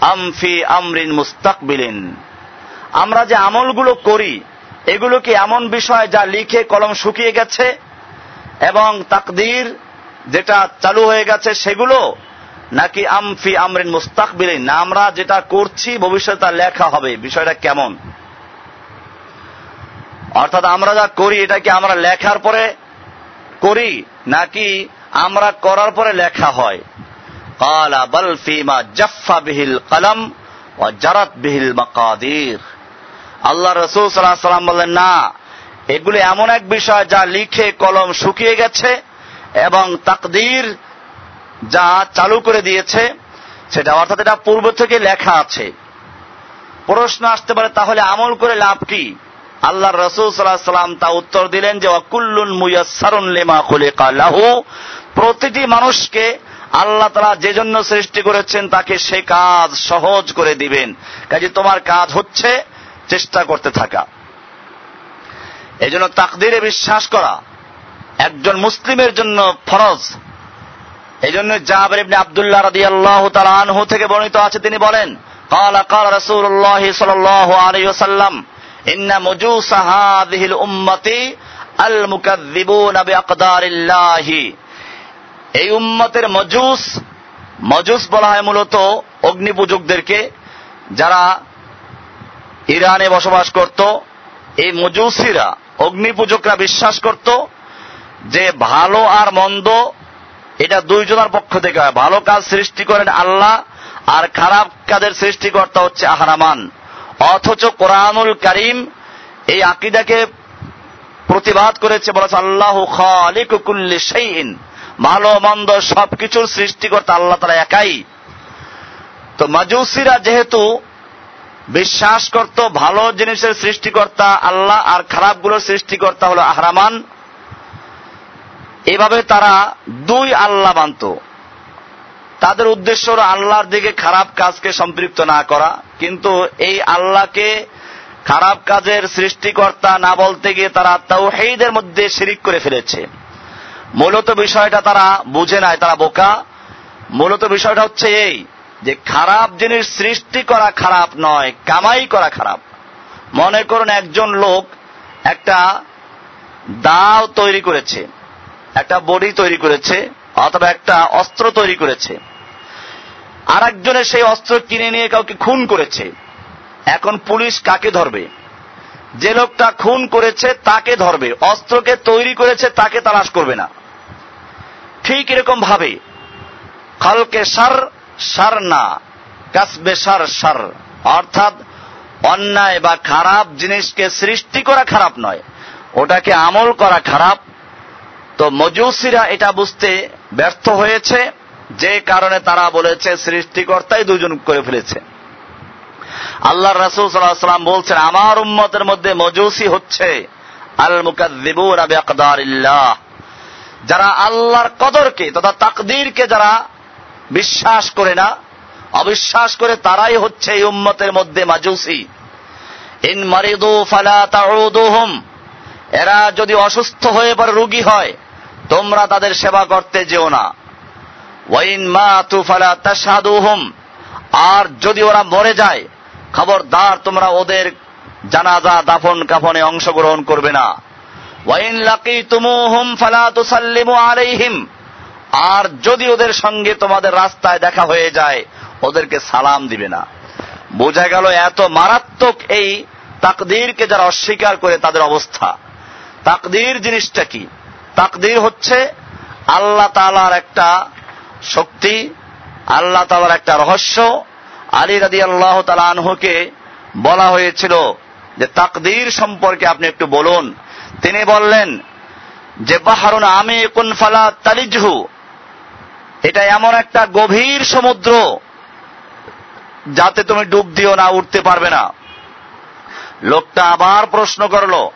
আমফি আমরিন মুস্তাকবিলিন। আমরা যে আমলগুলো করি, এগুলো কি এমন বিষয় যা লিখে কলম শুকিয়ে গেছে এবং তাকদির যেটা চালু হয়ে গেছে সেগুলো নাকি আমফি আমরিন মুস্তাকবিলে না, আমরা যেটা করছি ভবিষ্যতে তা লেখা হবে। বিষয়টা কেমন? অর্থাৎ আমরা যা করি, এটা কি আমরা লেখার পরে করি, নাকি আমরা করার পরে লেখা হয়? কালা, বল ফিমা জফা বিহিল কলম ও জারাত বিহিল মকাদির। আল্লাহ রসুল সাল্লাহ সাল্লাম বললেন, না, এগুলি এমন এক বিষয় যা লিখে কলম শুকিয়ে গেছে এবং তাকদীর যা চালু করে দিয়েছে, সেটা অর্থাৎ এটা পূর্ব থেকে লেখা আছে। প্রশ্ন আসতে পারে, তাহলে আমল করে লাভ কি? আল্লাহ রসুল সাল্লাহ সাল্লাম তা উত্তর দিলেন যে অকুল্লুন মুয়াসারুন লেমা খুলিকা লাহু। প্রতিটি মানুষকে আল্লাহ তারা যে জন্য সৃষ্টি করেছেন, তাকে সে কাজ সহজ করে দিবেন। কাজে তোমার কাজ হচ্ছে চেষ্টা করতে থাকা। এই জন্য তাকদিরে বিশ্বাস করা। একজন মুসলিমের জন্য ফরজ। এই জন্য জাবের ইবনে আব্দুল্লাহ রাদিয়াল্লাহু তাআলা আনহু থেকে বর্ণিত আছে তিনি বলেন قال قال رسول الله صلى الله عليه وسلم إن مجوس هذه الأمة المكذبون بأقدار الله এই উম্মতের মজুস মজুস বলা হয় মূলত অগ্নিপূজকদেরকে যারা ইরানে বসবাস করত এই মজুসিরা অগ্নিপূজকরা বিশ্বাস করত যে ভালো আর মন্দ এটা দুইজনের পক্ষ থেকে হয়। ভালো কাজ সৃষ্টি করেন আল্লাহ, আর খারাপ কাজের সৃষ্টিকর্তা হচ্ছে আহরামান। অথচ কোরআনুল করিম এই আকিদাকে প্রতিবাদ করেছে, বলেছে, আল্লাহ খালিকুল্লি সেইন ভালো, মন্দ সবকিছুর সৃষ্টিকর্তা আল্লাহ তারা একাই। তো মাজুসিরা যেহেতু বিশ্বাস করত, ভালো জিনিসের সৃষ্টিকর্তা আল্লাহ, আর খারাপগুলোর সৃষ্টিকর্তা হলো আহরামান এভাবে তারা দুই আল্লাহ মানত। তাদের উদ্দেশ্য হল আল্লাহর দিকে খারাপ কাজকে সম্পৃক্ত না করা। কিন্তু এই আল্লাহকে খারাপ কাজের সৃষ্টিকর্তা না বলতে গিয়ে তারা তাওহীদের মধ্যে শিরিক করে ফেলেছে। মূলত বিষয়টা তারা বুঝে নাই, তারা বোকা। মূলত বিষয়টা হচ্ছে এই যে খারাপ জিনিস সৃষ্টি করা খারাপ নয়, কামাই করা খারাপ। মনে করুন একজন লোক একটা দাও তৈরি করেছে। একটা বডি তৈরি করেছে, অথবা একটা অস্ত্র তৈরি করেছে। আর একজনে সেই অস্ত্র কিনে নিয়ে কাউকে খুন করেছে। এখন পুলিশ কাকে ধরবে? যে লোকটা খুন করেছে তাকে ধরবে। অস্ত্রকে তৈরি করেছে তাকে তালাশ করবে না। ঠিক এরকম ভাবে, খালকে সার সার না, কাসবে সার সার। অর্থাৎ অন্যায় বা খারাপ জিনিসকে সৃষ্টি করা খারাপ নয়। ওটাকে আমল করা খারাপ তো মজুসিরা এটা বুঝতে ব্যর্থ হয়েছে। যে কারণে তারা বলেছে সৃষ্টিকর্তাই দুজন করে ফেলেছে। আল্লাহ রাসুল সাল্লাম বলছেন, আমার উম্মতের মধ্যে মজুসি হচ্ছে আল মুকাদ্দিবুন যারা আল্লাহর কদরকে তথা তাকদিরকে যারা বিশ্বাস করে না, অবিশ্বাস করে তারাই হচ্ছে এই উম্মতের মধ্যে মাজুসি। ইন মারিদু ফালা তাউদুহুম, এরা যদি অসুস্থ হয়ে পড়ে, রোগী হয় তোমরা তাদের সেবা করতে যেও না। ওয়াইন মা তুফালা তাসাদুহুম আর যদি ওরা মরে যায়, খবরদার তোমরা ওদের জানাজা দাফন কাফনে অংশগ্রহণ করবে না। ওয়াইন লাকি তুমু তুমুহুম ফালা তুসাল্লিমু আলাইহিম। আর যদি ওদের সঙ্গে তোমাদের রাস্তায় দেখা হয়ে যায়, ওদেরকে সালাম দিবে না। বোঝা গেল এত মারাত্মক এই তাকদীরকে যারা অস্বীকার করে তাদের অবস্থা। তাকদীর জিনিসটা কি? তাকদীর হচ্ছে আল্লাহ তালার একটা শক্তি, আল্লাহ তালার একটা রহস্য। আলী রাদি আল্লাহ তালা আনহুকে বলা হয়েছিল যে তাকদির সম্পর্কে আপনি একটু বলুন। তিনি বললেন যে, বাহারুন আমি কুন ফালা তালিজহু। এটা এমন একটা গভীর সমুদ্র যাতে তুমি ডুব দিও না উঠতে পারবে না। লোকটা আবার প্রশ্ন করল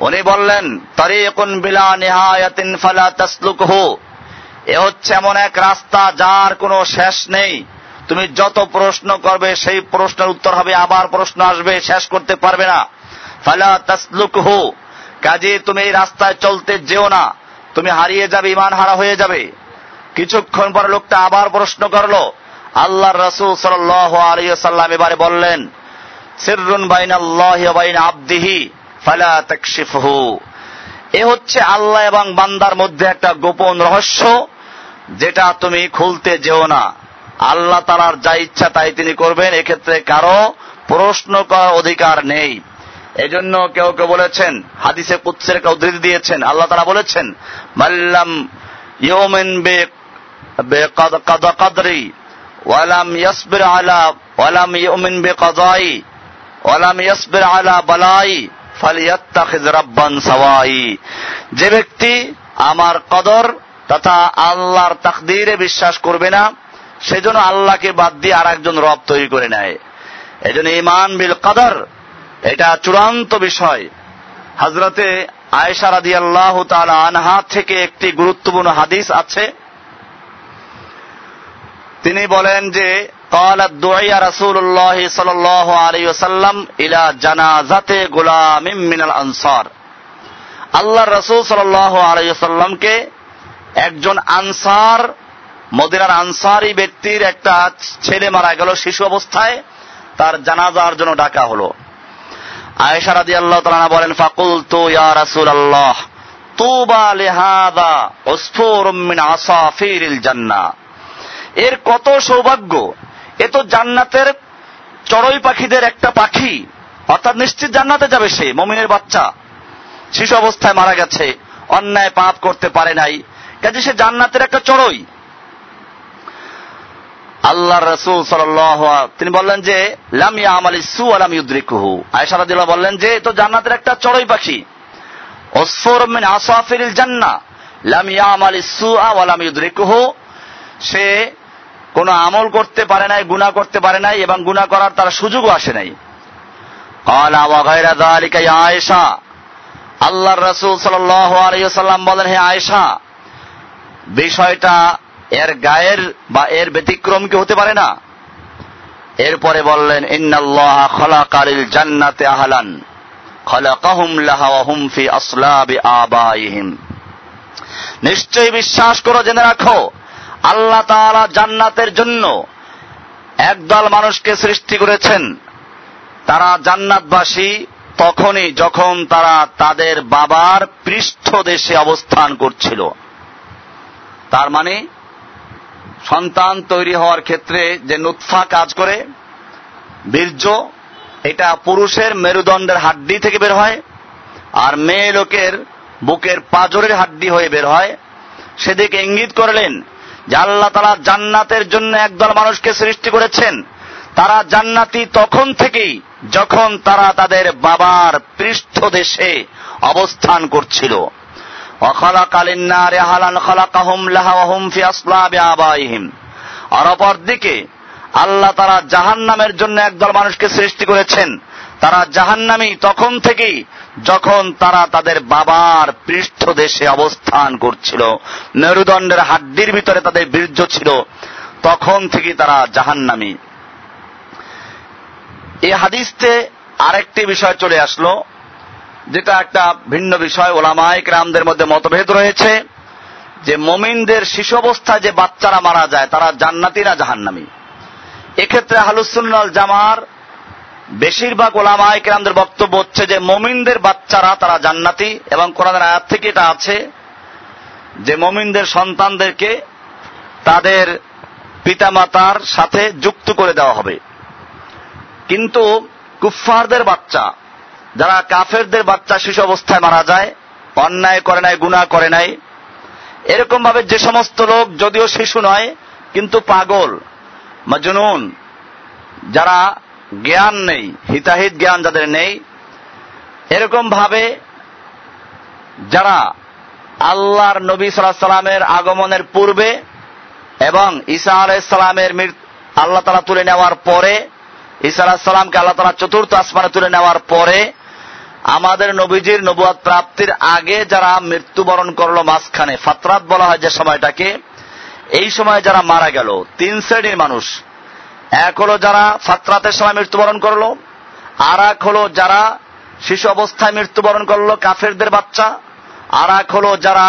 উনি বললেন, তরিকুন বিলা নেহায়াতিন ফালা তাসলুক হো এ হচ্ছে এমন এক রাস্তা যার কোনো শেষ নেই। তুমি যত প্রশ্ন করবে, সেই প্রশ্নের উত্তর হবে, আবার প্রশ্ন আসবে, শেষ করতে পারবে না। ফালা তাসলুক হো কাজে, তুমি এই রাস্তায় চলতে যেও না। তুমি হারিয়ে যাবে, ইমান হারা হয়ে যাবে। কিছুক্ষণ পর লোকটা আবার প্রশ্ন করল। আল্লাহ রসুল সাল্লাম এবারে বললেন, সিররুন বাইন আল্লাহ বাইন আব্দিহি। ফালা তাকশিফহু। এ হচ্ছে আল্লাহ এবং বান্দার মধ্যে একটা গোপন রহস্য, যেটা তুমি খুলতে যেও না। আল্লাহ তালার যা ইচ্ছা তাই তিনি করবেন, এক্ষেত্রে কারও প্রশ্ন করার অধিকার নেই। এজন্য কেউ কেউ বলেছেন, হাদিসে কুৎসের একটা উদ্ধৃতি দিয়েছেন, আল্লাহ তারা বলেছেন মাল্লাম ইউমিন বে কদরি ওয়ালাম ইয়াসবির আলা ওয়ালাম ইউমিন বে কদাই ওয়ালাম ইয়াসবির আলা বালাই। যে ব্যক্তি আমার কদর তথা আল্লাহর তাকদীরে বিশ্বাস করবে না, সেজন্য আল্লাহকে বাদ দিয়ে আর একজন রব তৈরি করে নেয়। এজন্য ইমান বিল কদর, এটা চূড়ান্ত বিষয়। হজরতে আয়েশা রাদি আল্লাহ আনহা থেকে একটি গুরুত্বপূর্ণ হাদিস আছে। তিনি বলেন যে قال الدعي رسول الله صلى الله عليه وسلم الى جنازه غلام من الانصار আল্লাহ রসুল সাল্লাহ আলাইসাল্লামকে একজন আনসার মদিনার আনসারি ব্যক্তির একটা ছেলে মারা গেল শিশু অবস্থায় তার জানাজার জন্য ডাকা হলো আয়েশা রাদি আল্লাহ তালা বলেন ফাকুল তু ইয়া রাসুল আল্লাহ তুবা লেহাদা ওসফুর মিন আসাফিরিল জান্নাহ এর কত সৌভাগ্য এ তো জান্নাতের চড়ই পাখিদের একটা পাখি। অর্থাৎ নিশ্চিত জান্নাতে যাবে সে, মমিনের বাচ্চা। শিশু অবস্থায় মারা গেছে, অন্যায় পাপ করতে পারে নাই। কাজে সে জান্নাতের একটা চড়ই। আল্লাহ রসুল সাল তিনি বললেন যে লামিয়া আমাল ইসু আলাম ইউদ্রিকুহু। আয়সারাদিল্লাহ বললেন যে তো জান্নাতের একটা চড়ই পাখি। ওসফর মিন জান্না। লামিয়া আমাল ইসু আলাম ইউদ্রিকুহু। সে কোনো আমল করতে পারে নাই গুণা করতে পারে নাই এবং গুণা করার তার সুযোগও আসে নাই। আয়েশা। আল্লাহ রসুল সাল্লাম বলেন, হে আয়েশা, বিষয়টা এর গায়ের বা এর ব্যতিক্রম কি হতে পারে না? এরপরে বললেন, ইন্নাল্লাহ খলাকালিল জান্নাতে আহলান। খলাকাহুম আবাইহিম। নিশ্চয়ই বিশ্বাস করো, জেনে রাখো আল্লাহ তাআলা জান্নাতের জন্য একদল মানুষকে সৃষ্টি করেছেন। তারা জান্নাতবাসী তখনই যখন তারা তাদের বাবার পৃষ্ঠদেশে অবস্থান করছিল। তার মানে সন্তান তৈরি হওয়ার ক্ষেত্রে যে নুৎফা কাজ করে, বীর্য, এটা পুরুষের মেরুদণ্ডের হাড্ডি থেকে বের হয় আর মেয়ে লোকের বুকের পাজরের হাড্ডি হয়ে বের হয়। সেদিকে ইঙ্গিত করলেন যে আল্লাহ তালা জান্নাতের জন্য একদল মানুষকে সৃষ্টি করেছেন, তারা জান্নাতি তখন থেকেই যখন তারা তাদের বাবার পৃষ্ঠদেশে অবস্থান করছিল। আর অপর দিকে আল্লাহ তারা জাহান নামের জন্য একদল মানুষকে সৃষ্টি করেছেন, তারা জাহান্নামি তখন থেকেই যখন তারা তাদের বাবার পৃষ্ঠদেশে অবস্থান করছিল, মেরুদণ্ডের হাড্ডির ভিতরে তাদের বীর্য ছিল, তখন থেকে তারা জাহান্নামি। এই হাদিসতে আরেকটি বিষয় চলে আসলো, যেটা একটা ভিন্ন বিষয় ওলামায়ক রামদের মধ্যে মতভেদ রয়েছে, যে মমিনদের শিশু অবস্থায় যে বাচ্চারা মারা যায়, তারা জান্নাতি না জাহান্নামি। এক্ষেত্রে হালুসুল্লাল জামার বেশিরভাগ ওলামায় কেরামদের বক্তব্য হচ্ছে যে মমিনদের বাচ্চারা তারা জান্নাতি এবং কোরআনের আয়াত থেকে এটা আছে যে মমিনদের সন্তানদেরকে তাদের পিতামাতার সাথে যুক্ত করে দেওয়া হবে। কিন্তু কুফফারদের বাচ্চা, যারা কাফেরদের বাচ্চা শিশু অবস্থায় মারা যায়, অন্যায় করে নাই গুণা করে নাই এরকম ভাবে যে সমস্ত লোক যদিও শিশু নয়, কিন্তু পাগল, মাজনুন, যারা জ্ঞান নেই, হিতাহিত জ্ঞান যাদের নেই, এরকম ভাবে যারা আল্লাহর নবী সাল্লাহ সাল্লামের আগমনের পূর্বে এবং ঈসা আলাইসালামের আল্লাহ তালা তুলে নেওয়ার পরে, ঈসা আলাহিসাল্লামকে আল্লাহ তালা চতুর্থ আসমানে তুলে নেওয়ার পরে, আমাদের নবীজির নবুয়াদ প্রাপ্তির আগে যারা মৃত্যুবরণ করল মাঝখানে, ফাতরাত বলা হয় যে সময়টাকে, এই সময় যারা মারা গেল, তিন শ্রেণির মানুষ এক হলো যারা ফাতরাতের সময় মৃত্যুবরণ করল, আর এক হলো যারা শিশু অবস্থায় মৃত্যুবরণ করল, কাফেরদের বাচ্চা, আর এক হলো যারা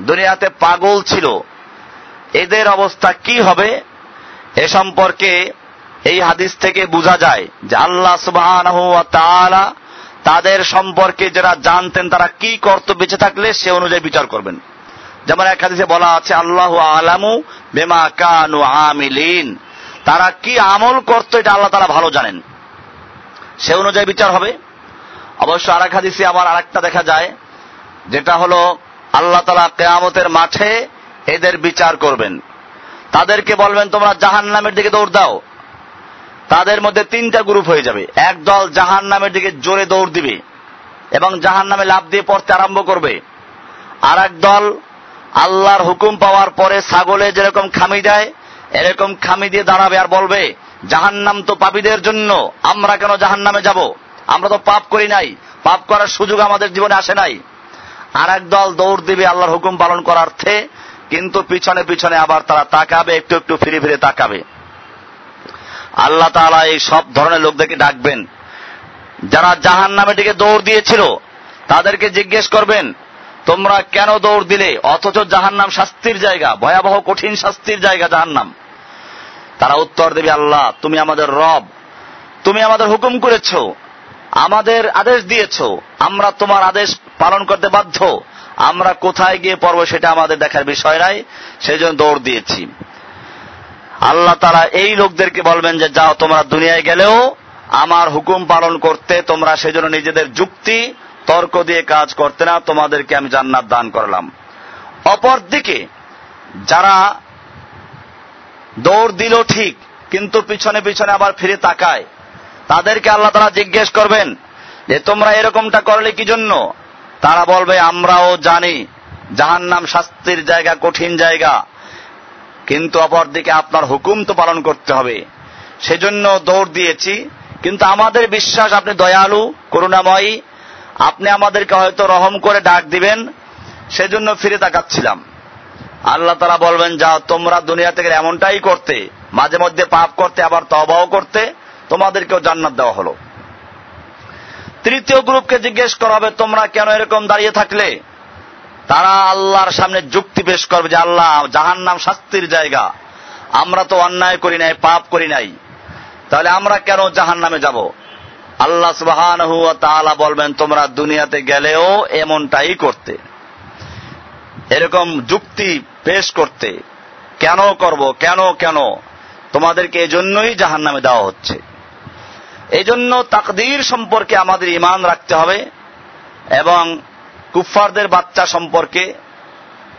দুনিয়াতে পাগল ছিল। এদের অবস্থা কি হবে এ সম্পর্কে এই হাদিস থেকে বোঝা যায় যে আল্লাহ সুবাহ তাদের সম্পর্কে যারা জানতেন, তারা কি করত বেঁচে থাকলে সে অনুযায়ী বিচার করবেন। যেমন এক হাদিসে বলা আছে, আল্লাহ আলামু বেমা কানু আমিলিন। তারা কি আমল করত এটা আল্লাহ তারা ভালো জানেন। সে অনুযায়ী বিচার হবে। অবশ্য আর এক হাদিসে আবার আরেকটা দেখা যায়, যেটা হলো আল্লাহ তালা কেয়ামতের মাঠে এদের বিচার করবেন। তাদেরকে বলবেন, তোমরা জাহান নামের দিকে দৌড় দাও। তাদের মধ্যে তিনটা গ্রুপ হয়ে যাবে। এক দল জাহান নামের দিকে জোরে দৌড় দিবে এবং জাহান নামে লাভ দিয়ে পড়তে আরম্ভ করবে। আর এক দল আল্লাহর হুকুম পাওয়ার পরে ছাগলে যেরকম খামি দেয় এরকম খামি দিয়ে দাঁড়াবে আর বলবে, জাহান্নাম তো পাপীদের জন্য, আমরা কেন জাহান নামে যাব? আমরা তো পাপ করি নাই, পাপ করার সুযোগ আমাদের জীবনে আসে নাই। আর দল দৌড় দিবে আল্লাহর হুকুম পালন করার্থে কিন্তু পিছনে পিছনে আবার তারা তাকাবে, একটু একটু ফিরে ফিরে তাকাবে। আল্লাহ তালা এই সব ধরনের লোকদেরকে ডাকবেন। যারা জাহান নামে দিকে দৌড় দিয়েছিল, তাদেরকে জিজ্ঞেস করবেন, তোমরা কেন দৌড় দিলে? অথচ জাহান্নাম শাস্তির জায়গা, ভয়াবহ কঠিন শাস্তির জায়গা জাহান্নাম। তারা উত্তর দেবে, আল্লাহ, তুমি আমাদের রব। তুমি আমাদের হুকুম করেছ, আমাদের আদেশ দিয়েছ, আমরা তোমার আদেশ পালন করতে বাধ্য। আমরা কোথায় গিয়ে পড়ব সেটা আমাদের দেখার বিষয় নাই সেই জন্য দৌড় দিয়েছি। আল্লাহ তারা এই লোকদেরকে বলবেন যে, যাও, তোমরা দুনিয়ায় গেলেও আমার হুকুম পালন করতে, তোমরা সেজন্য নিজেদের যুক্তি, তর্ক দিয়ে কাজ করতে না, তোমাদেরকে আমি জান্নাত দান করলাম। অপরদিকে যারা দৌড় দিল ঠিক, কিন্তু পিছনে পিছনে আবার ফিরে তাকায়। তাদেরকে আল্লাহ তারা জিজ্ঞেস করবেন যে তোমরা এরকমটা করলে কি জন্য? তারা বলবে, আমরাও জানি জাহান নাম শাস্তির জায়গা, কঠিন জায়গা। কিন্তু অপরদিকে আপনার হুকুম তো পালন করতে হবে। সেজন্য দৌড় দিয়েছি, কিন্তু আমাদের বিশ্বাস, আপনি দয়ালু, করুণাময়ী, আপনি আমাদেরকে হয়তো রহম করে ডাক দিবেন, সেজন্য ফিরে তাকাচ্ছিলাম। আল্লাহ তারা বলবেন যা তোমরা দুনিয়া থেকে এমনটাই করতে, মাঝে মধ্যে পাপ করতে, আবার তবাও করতে, তোমাদেরকেও জান্নাত দেওয়া হলো। তৃতীয় গ্রুপকে জিজ্ঞেস করা হবে, তোমরা কেন এরকম দাঁড়িয়ে থাকলে? তারা আল্লাহর সামনে যুক্তি পেশ করবে যে, আল্লাহ জাহান নাম শাস্তির জায়গা। আমরা তো অন্যায় করি নাই, পাপ করি নাই। তাহলে আমরা কেন জাহান নামে যাব? আল্লাহ সুবাহান বলবেন, তোমরা দুনিয়াতে গেলেও এমনটাই করতে। এরকম যুক্তি পেশ করতে কেন করব, কেন কেন, তোমাদেরকে এজন্যই জাহান নামে দেওয়া হচ্ছে। এই জন্য তাকদির সম্পর্কে আমাদের ইমান রাখতে হবে এবং কুফফারদের বাচ্চা সম্পর্কে,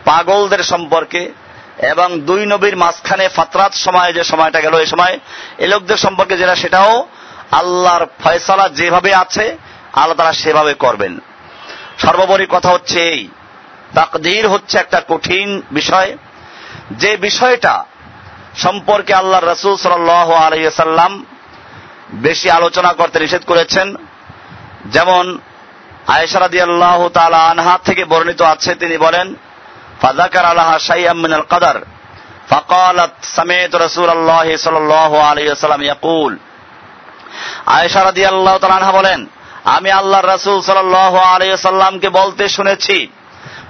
পাগলদের সম্পর্কে এবং দুই নবীর মাঝখানে ফাতরাত সময় যে সময়টা গেল, এই সময় এ লোকদের সম্পর্কে যেটা, সেটাও আল্লাহর ফয়সালা যেভাবে আছে, আল্লাহ তারা সেভাবে করবেন। সর্বোপরি কথা হচ্ছে এই তাকদির হচ্ছে একটা কঠিন বিষয় যে বিষয়টা সম্পর্কে আল্লাহ রসুল সাল আলহাম বেশি আলোচনা করতে নিষেধ করেছেন যেমন আয়েশারাদি আল্লাহ তালা আনহা থেকে বর্ণিত আছে তিনি বলেন ফাজাকার আল্লাহ শাইয়ামিনাল কাদার فقالت سمعت رسول الله صلى الله عليه وسلم يقول আয়েশা রাদিয়াল্লাহু তাআলা আনহা বলেন আমি আল্লাহর রাসূল সাল্লাল্লাহু আলাইহি সাল্লামকে বলতে শুনেছি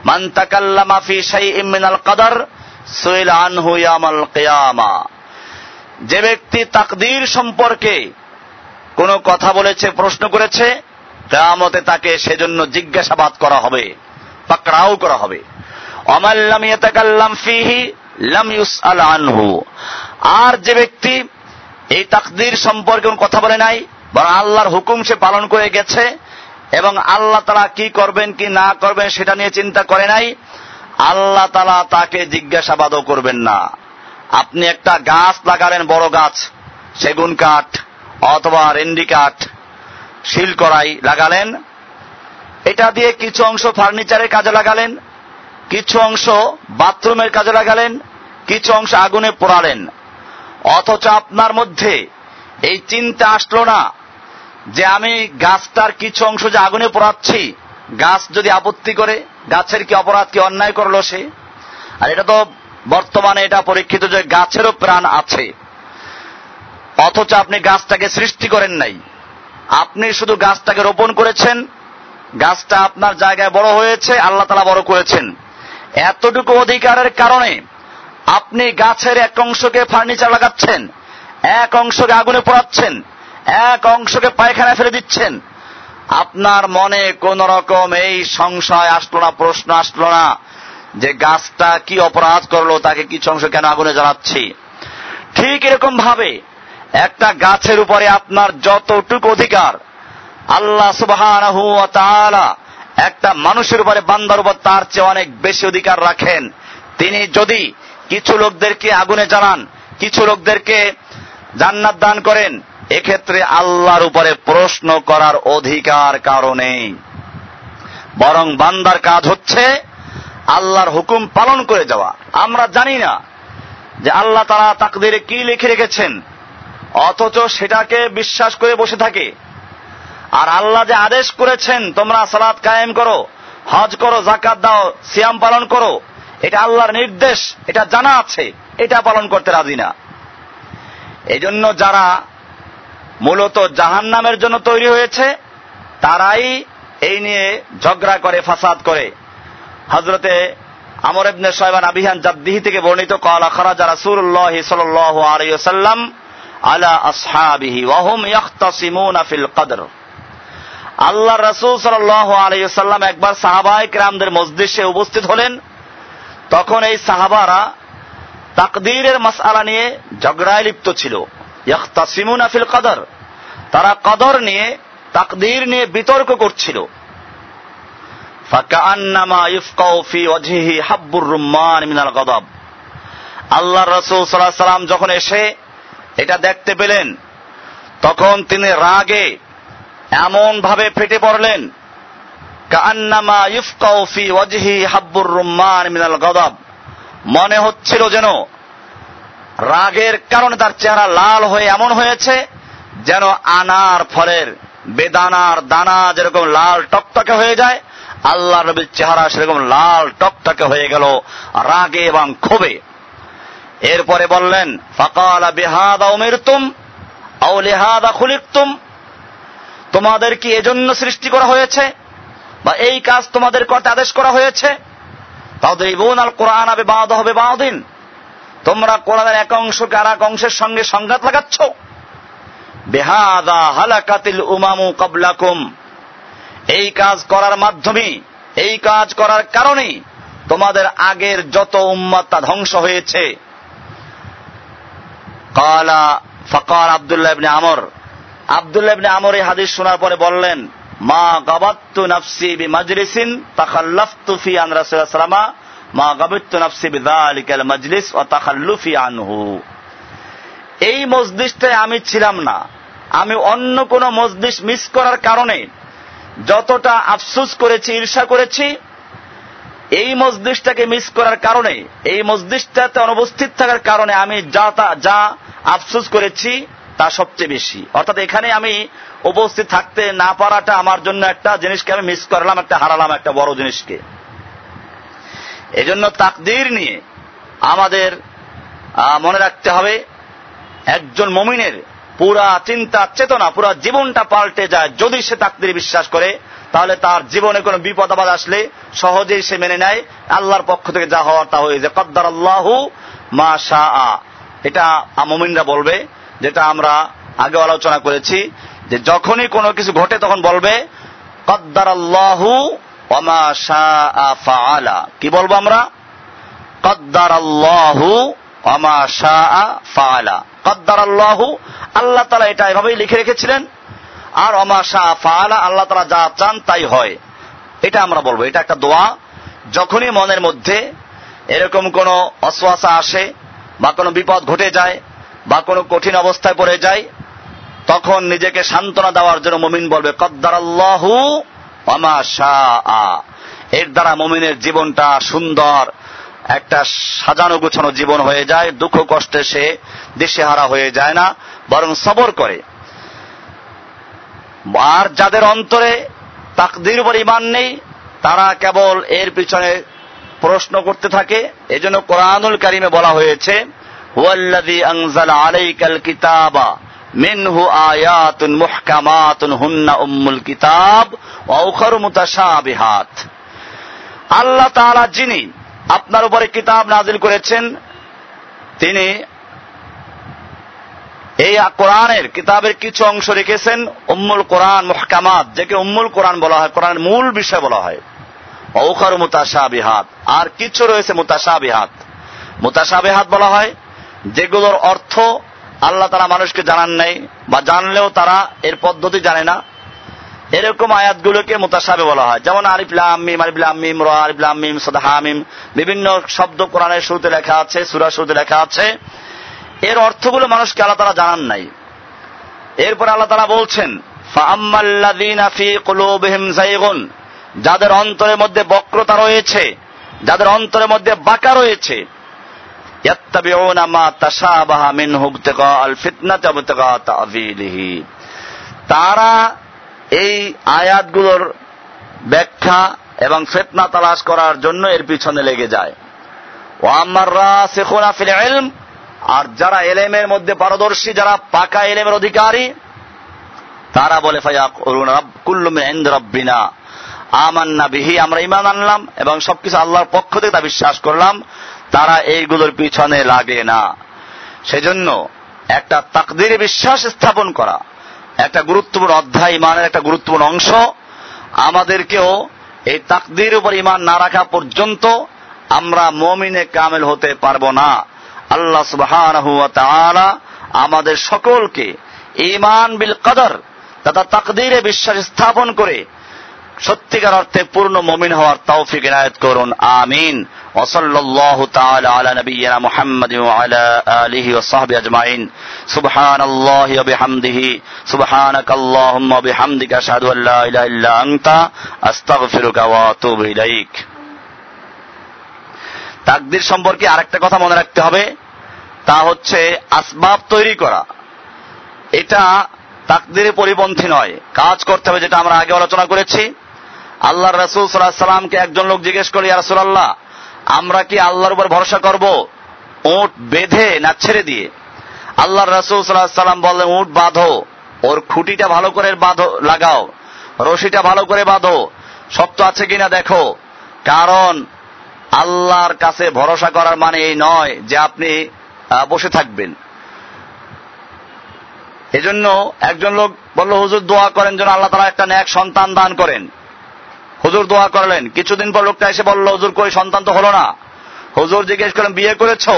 মান তাকাল্লামা ফি শাইইম মিনাল কদর সুইল আনহু ইয়ামাল কিয়ামা। যে ব্যক্তি তাকদীর সম্পর্কে কোনো কথা বলেছে, প্রশ্ন করেছে, কেয়ামতে তাকে সেজন্য জিজ্ঞাসাবাদ করা হবে, পাকড়াও করা হবে। অমাল্লাম ইয়াতাকাল্লাম ফিহি লাম ইউসআল আনহু। আর যে ব্যক্তি এই তাকদির সম্পর্কে কোনো কথা বলে নাই, বরং আল্লাহর হুকুম সে পালন করে গেছে এবং আল্লাহ তারা কি করবেন, কি না করবেন সেটা নিয়ে চিন্তা করে নাই। আল্লাহ তালা তাকে জিজ্ঞাসাবাদও করবেন না। আপনি একটা গাছ লাগালেন, বড় গাছ, সেগুন কাঠ অথবা রেন্ডি কাঠ, শিল করাই লাগালেন। এটা দিয়ে কিছু অংশ ফার্নিচারের কাজে লাগালেন, কিছু অংশ বাথরুমের কাজে লাগালেন, কিছু অংশ আগুনে পোড়ালেন। অথচ আপনার মধ্যে এই চিন্তা আসলো না যে আমি গাছটার কিছু অংশ যে আগুনে পোড়াচ্ছি, গাছ যদি আপত্তি করে, গাছের কি অপরাধ, কি অন্যায় করল সে? আর এটা তো বর্তমানে এটা পরীক্ষিত যে গাছেরও প্রাণ আছে। অথচ আপনি গাছটাকে সৃষ্টি করেন নাই। আপনি শুধু গাছটাকে রোপণ করেছেন, গাছটা আপনার জায়গায় বড় হয়েছে, আল্লাহ তালা বড় করেছেন। এতটুকু অধিকারের কারণে আপনি গাছের এক অংশকে ফার্নিচার লাগাচ্ছেন, এক অংশকে আগুনে পোড়াচ্ছেন এক অংশকে পায়খানা ফেলে দিচ্ছেন। আপনার মনে কোন রকম এই সংশয় আসলো না, প্রশ্ন আসলো না যে গাছটা কি অপরাধ করল, তাকে কিছু অংশ কেন আগুনে জ্বালাচ্ছি? ঠিক এরকম ভাবে একটা গাছের উপরে আপনার যতটুকু অধিকার, আল্লাহ সুবাহ একটা মানুষের উপরে বান্দার উপর তার চেয়ে অনেক বেশি অধিকার রাখেন। তিনি যদি কিছু লোকদেরকে আগুনে জ্বালান, কিছু লোকদেরকে জান্নাত দান করেন এক্ষেত্রে আল্লাহর উপরে প্রশ্ন করার অধিকার কারণে বরং বান্দার কাজ হচ্ছে আল্লাহর হুকুম পালন করে যাওয়া। আমরা জানি না যে আল্লাহ তারা তাকদিরে কি লিখে রেখেছেন, অথচ সেটাকে বিশ্বাস করে বসে থাকে। আর আল্লাহ যে আদেশ করেছেন, তোমরা সালাদ কায়েম করো, হজ করো জাকাত দাও, সিয়াম পালন করো, এটা আল্লাহর নির্দেশ, এটা জানা আছে, এটা পালন করতে রাজি না। এই জন্য যারা মূলত জাহান নামের জন্য তৈরি হয়েছে, তারাই এই নিয়ে ঝগড়া করে, ফাসাদ করে। হজরতে আমর ইবনে সাহেবান আবিহান জাদ্দিহি থেকে বর্ণিত, কলা খরাজা রাসূলুল্লাহ সাল্লাল্লাহু আলাইহি ওয়াসাল্লাম আলা আসহাবিহি ওয়া হুম ইয়াখতাসিমুনা ফিল কদর। আল্লাহ রাসূল সাল্লাল্লাহু আলাইহি ওয়াসাল্লাম একবার সাহাবায়ে কিরামদের মজলিসে উপস্থিত হলেন। তখন এই সাহাবারা তাকদীরের মাসআলা নিয়ে ঝগড়ায় লিপ্ত ছিল। ইয়াখতাসিমুনা ফিল কদর। তারা কাদর নিয়ে, তাকদীর নিয়ে বিতর্ক করছিল। ফাকান্নামা ইফকাউ ফি ওয়াজহিহি হাব্বুর রুম্মান মিনাল গদাব। আল্লাহ রসুল সাল্লাহ সাল্লাম যখন এসে এটা দেখতে পেলেন, তখন তিনি রাগে এমন ভাবে ফেটে পড়লেন কান্নামা ইফকাউ ফি ওয়াজহি হাব্বুর রুম্মান মিনাল গদাব। মনে হচ্ছিল যেন রাগের কারণে তার চেহারা লাল হয়ে এমন হয়েছে যেন আনার ফলের বেদানার দানা যেরকম লাল টকটকে হয়ে যায়, আল্লাহ নবীর চেহারা সেরকম লাল টকটকে হয়ে গেল রাগে এবং ক্ষোভে। এরপরে বললেন, ফাকালা বেহাদা উমিরতুম আও লেহাদা খুলিকতুম। তোমাদের কি এজন্য সৃষ্টি করা হয়েছে বা এই কাজ তোমাদের করতে আদেশ করা হয়েছে? তাদের বোন আল কোরআন আবে বাদ হবে বাদিন তোমরা কোরআনের এক অংশকে আর এক অংশের সঙ্গে সংঘাত লাগাচ্ছ? বেহাদা হালাকাতিল উমামু কাবলাকুম। এই কাজ করার মাধ্যমে, এই কাজ করার কারণে তোমাদের আগের যত উম্মাদ ধ্বংস হয়েছে। কালা ফকার আবদুল্লাহ ইবনে আমর। আবদুল্লাহ ইবনে আমর এই হাদিস শোনার পরে বললেন, মা গাবাত্তু নাফসি বি মাজলিসিন তাখাল্লাফতু ফি আন রাসূলুল্লাহ মা গাবাত্তু নাফসি বি যালিকাল মাজলিস ওয়া তাখাল্লুফি আনহু। এই মসজিদটায় আমি ছিলাম না। আমি অন্য কোন মসজিদ মিস করার কারণে যতটা আফসুস করেছি, ঈর্ষা করেছি, এই মসজিদটাকে মিস করার কারণে, এই মসজিদটাতে অনুপস্থিত থাকার কারণে আমি যা যা আফসুস করেছি তা সবচেয়ে বেশি। অর্থাৎ এখানে আমি উপস্থিত থাকতে না পারাটা আমার জন্য একটা জিনিসকে আমি মিস করলাম, একটা হারালাম একটা বড় জিনিসকে। এজন্য তাকদির নিয়ে আমাদের মনে রাখতে হবে, একজন মমিনের পুরা চিন্তা, চেতনা, পুরা জীবনটা পাল্টে যায় যদি সে তাকদির বিশ্বাস করে, তাহলে তার জীবনে কোনো বিপদ আবাদ আসলে সহজেই সে মেনে নেয়। আল্লাহর পক্ষ থেকে যা হওয়ার তা হয়ে যায়। কদ্দার আল্লাহু মা শাহ এটা মমিনরা বলবে, যেটা আমরা আগে আলোচনা করেছি, যে যখনই কোনো কিছু ঘটে তখন বলবে কদ্দার আল্লাহু ওমা শাহ কি বলব আমরা? কদ্দার আল্লাহু অমা শাহ কদ্দার আল্লাহু আল্লাহ তালা এটা এভাবেই লিখে রেখেছিলেন। আর অমা শাহ ফালা আল্লাহ তালা যা চান তাই হয়। এটা আমরা বলব, এটা একটা দোয়া। যখনই মনের মধ্যে এরকম কোন অশ্বাসা আসে বা কোনো বিপদ ঘটে যায় বা কোনো কঠিন অবস্থায় পড়ে যায়, তখন নিজেকে সান্ত্বনা দেওয়ার জন্য মমিন বলবে কদ্দার আল্লাহু অমা শাহ এর দ্বারা মমিনের জীবনটা সুন্দর, একটা সাজানো গুছানো জীবন হয়ে যায়, দুঃখ কষ্টে সে দিশেহারা হয়ে যায় না, বরং সবর করে। আর যাদের অন্তরে তাকদির উপর ইমান নেই, তারা কেবল এর পিছনে প্রশ্ন করতে থাকে। এজন্য কোরআনুল কারিমে বলা হয়েছে, হুয়াল্লাযী আনজালা আলাইকাল কিতাবা। মিনহু আয়াতুন মুহকামাতুন হুন্না উম্মুল কিতাব উখারু মুতাশাবিহাত। আল্লাহ তাআলা যিনি আপনার উপরে কিতাব নাজিল করেছেন, তিনি এই কোরআনের কিতাবের কিছু অংশ রেখেছেন, উম্মুল কোরআন মহকামাত, যাকে উম্মুল কোরআন বলা হয়, কোরআনের মূল বিষয় বলা হয়। ঔখার মুতাসাবিহাত আর কিছু রয়েছে মুতাসাবিহাত মুতাসাবিহাত বলা হয়, যেগুলোর অর্থ আল্লাহ তারা মানুষকে জানান নাই, বা জানলেও তারা এর পদ্ধতি জানে না। এরকম আয়াতগুলোকে মোতাসাবে বলা হয়। যেমন আরিফলাম মিম আরিফলাম মিম, র আরিফলাম মিম হামিম বিভিন্ন শব্দ কোরআনের শুরুতে লেখা আছে সুরা শুরুতে লেখা আছে। এর অর্থগুলো মানুষকে আল্লাহ তারা জানান নাই। এরপর আল্লাহ তারা বলছেন যাদের অন্তরের মধ্যে বক্রতা রয়েছে, যাদের অন্তরের মধ্যে বাঁকা রয়েছে তারা এই আয়াতগুলোর ব্যাখ্যা এবং ফেতনা তালাশ করার জন্য এর পিছনে লেগে যায়। আর যারা এলেমের মধ্যে পারদর্শী, যারা পাকা এলেমের অধিকারী, তারা বলে রব্বিনা, আমান্না বিহি, আমরা ইমান আনলাম এবং সবকিছু আল্লাহর পক্ষ থেকে তা বিশ্বাস করলাম। তারা এইগুলোর পিছনে লাগে না। সেজন্য একটা তাকদিরে বিশ্বাস স্থাপন করা, একটা গুরুত্বপূর্ণ অধ্যায়, ইমানের একটা গুরুত্বপূর্ণ অংশ। আমাদেরকেও এই তাকদির উপর ইমান না রাখা পর্যন্ত আমরা মমিনে কামেল হতে পারব না। আল্লাহ সুবাহ আমাদের সকলকে ইমান বিল কদর তথা তাকদিরে বিশ্বাস স্থাপন করে সত্যিকার অর্থে পূর্ণ মমিন হওয়ার তৌফিক এনায়ত করুন, আমিন। وصلى الله تعالى على نبينا محمد وعلى آله وصحبه أجمعين سبحان الله وبحمده سبحانك اللهم وبحمدك أشهد أن لا إله إلا أنت أستغفرك وأتوب إليك তাকদির সম্পর্কে আরেকটা কথা মনে রাখতে হবে তা হচ্ছে আসবাব তৈরি করা এটা তাকদিরে পরিপন্থী নয় কাজ করতে হবে যেটা আমরা আগে আলোচনা করেছি আল্লাহ রসুল সাল্লাহ সাল্লামকে একজন লোক জিজ্ঞেস করি রাসুলাল্লাহ আমরা কি আল্লাহর উপর ভরসা করব? উট বেঁধে না ছেড়ে দিয়ে? আল্লাহ রসুল সাল্লাহ সাল্লাম বললেন, উট বাঁধো। ওর খুঁটিটা ভালো করে বাঁধো, লাগাও। রশিটা ভালো করে বাঁধো। শক্ত আছে কিনা দেখো। কারণ আল্লাহর কাছে ভরসা করার মানে এই নয় যে আপনি বসে থাকবেন। এজন্য একজন লোক বলল, হুজুর, দোয়া করেন যেন আল্লাহ তালা একটা ন্যাক সন্তান দান করেন। হুজুর দোয়া করলেন। কিছুদিন পর লোকটা এসে বলল, হুজুর, কই, সন্তান তো হলো না। হুজুর জিজ্ঞেস করেন বিয়ে করেছ?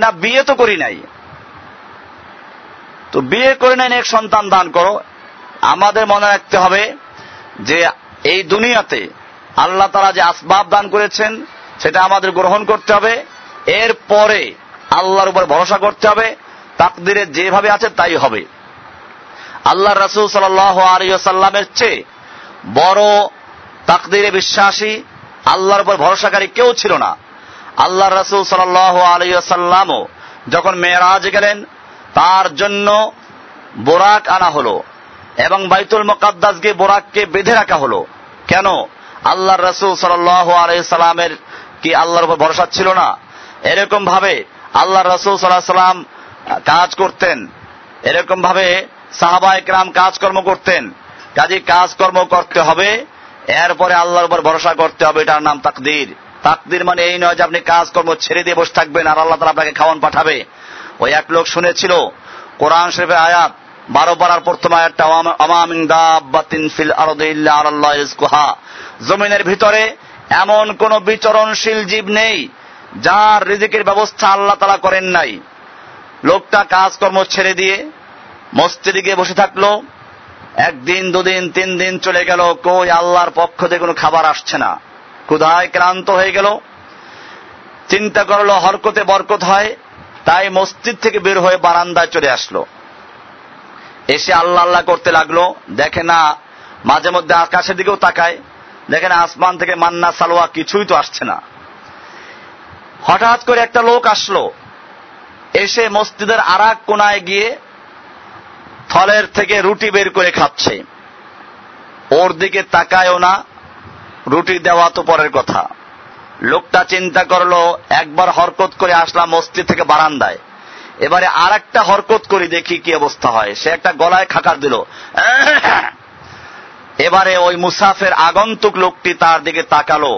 না, বিয়ে তো করি নাই। তো বিয়ে করে নেন, এক সন্তান দান করো। আমাদের মনে রাখতে হবে যে এই দুনিয়াতে আল্লাহ তারা যে আসবাব দান করেছেন, সেটা আমাদের গ্রহণ করতে হবে। এর পরে আল্লাহর উপর ভরসা করতে হবে। তাকদিরে যেভাবে আছে, তাই হবে। আল্লাহ রসুল সাল আলিয়াল্লামের চেয়ে বড় তাকদিরে বিশ্বাসী, আল্লাহর উপর ভরসাকারী কেউ ছিল না। আল্লাহ রসুল সাল আলিয়াল্লামও যখন মেয়েরাজ গেলেন, তার জন্য বোরাক আনা হলো এবং বাইতুল মোকাদ্দাসকে বোরাককে বেঁধে রাখা হলো। কেন? আল্লাহ রসুল সাল আলাইসাল্লামের কি আল্লাহর উপর ভরসা ছিল না? এরকম ভাবে আল্লাহ রসুল সাল্লাম কাজ করতেন। এরকম ভাবে সাহাবা একরাম কাজকর্ম করতেন। কাজে কাজকর্ম করতে হবে এরপরে আল্লাহর উপর ভরসা করতে হবে, এটার নাম তাকদির। তাকদির মানে এই নয় যে আপনি কাজকর্ম ছেড়ে দিয়ে বসে থাকবেন আর আল্লাহ আপনাকে খাওয়ান পাঠাবে। ওই এক লোক শুনেছিল, কোরআন শরীফের আয়াত, বারো পাড়ার প্রথম আয়াতটা জমিনের ভিতরে এমন কোন বিচরণশীল জীব নেই, যার রিজিকের ব্যবস্থা আল্লাহ তালা করেন নাই। লোকটা কাজকর্ম ছেড়ে দিয়ে মসজিদে গিয়ে বসে থাকল একদিন, দুদিন, তিন দিন চলে গেল, কই আল্লাহর পক্ষ থেকে কোনো খাবার আসছে না। ক্ষুধায় ক্রান্ত হয়ে গেল। চিন্তা করল, হরকতে বরকত হয়। তাই মসজিদ থেকে বের হয়ে বারান্দায় চলে আসলো। এসে আল্লাহ আল্লাহ করতে লাগল। দেখে না, মাঝে মধ্যে আকাশের দিকেও তাকায়। দেখে না, আসমান থেকে মান্না, সালোয়া কিছুই তো আসছে না। হঠাৎ করে একটা লোক আসলো। এসে মসজিদের আর এক কোনায় গিয়ে ফলের থেকে রুটি বের করে খাচ্ছে। ওর দিকে তাকায়ও না, রুটি দেওয়া তো পরের কথা। লোকটা চিন্তা করল, একবার হরকত করে আসলাম মসজিদ থেকে বারান্দায়। এবারে আর একটা হরকত করি, দেখি কি অবস্থা হয়। সে একটা গলায় খাকার দিল এবারে ওই মুসাফের আগন্তুক লোকটি তার দিকে তাকালো।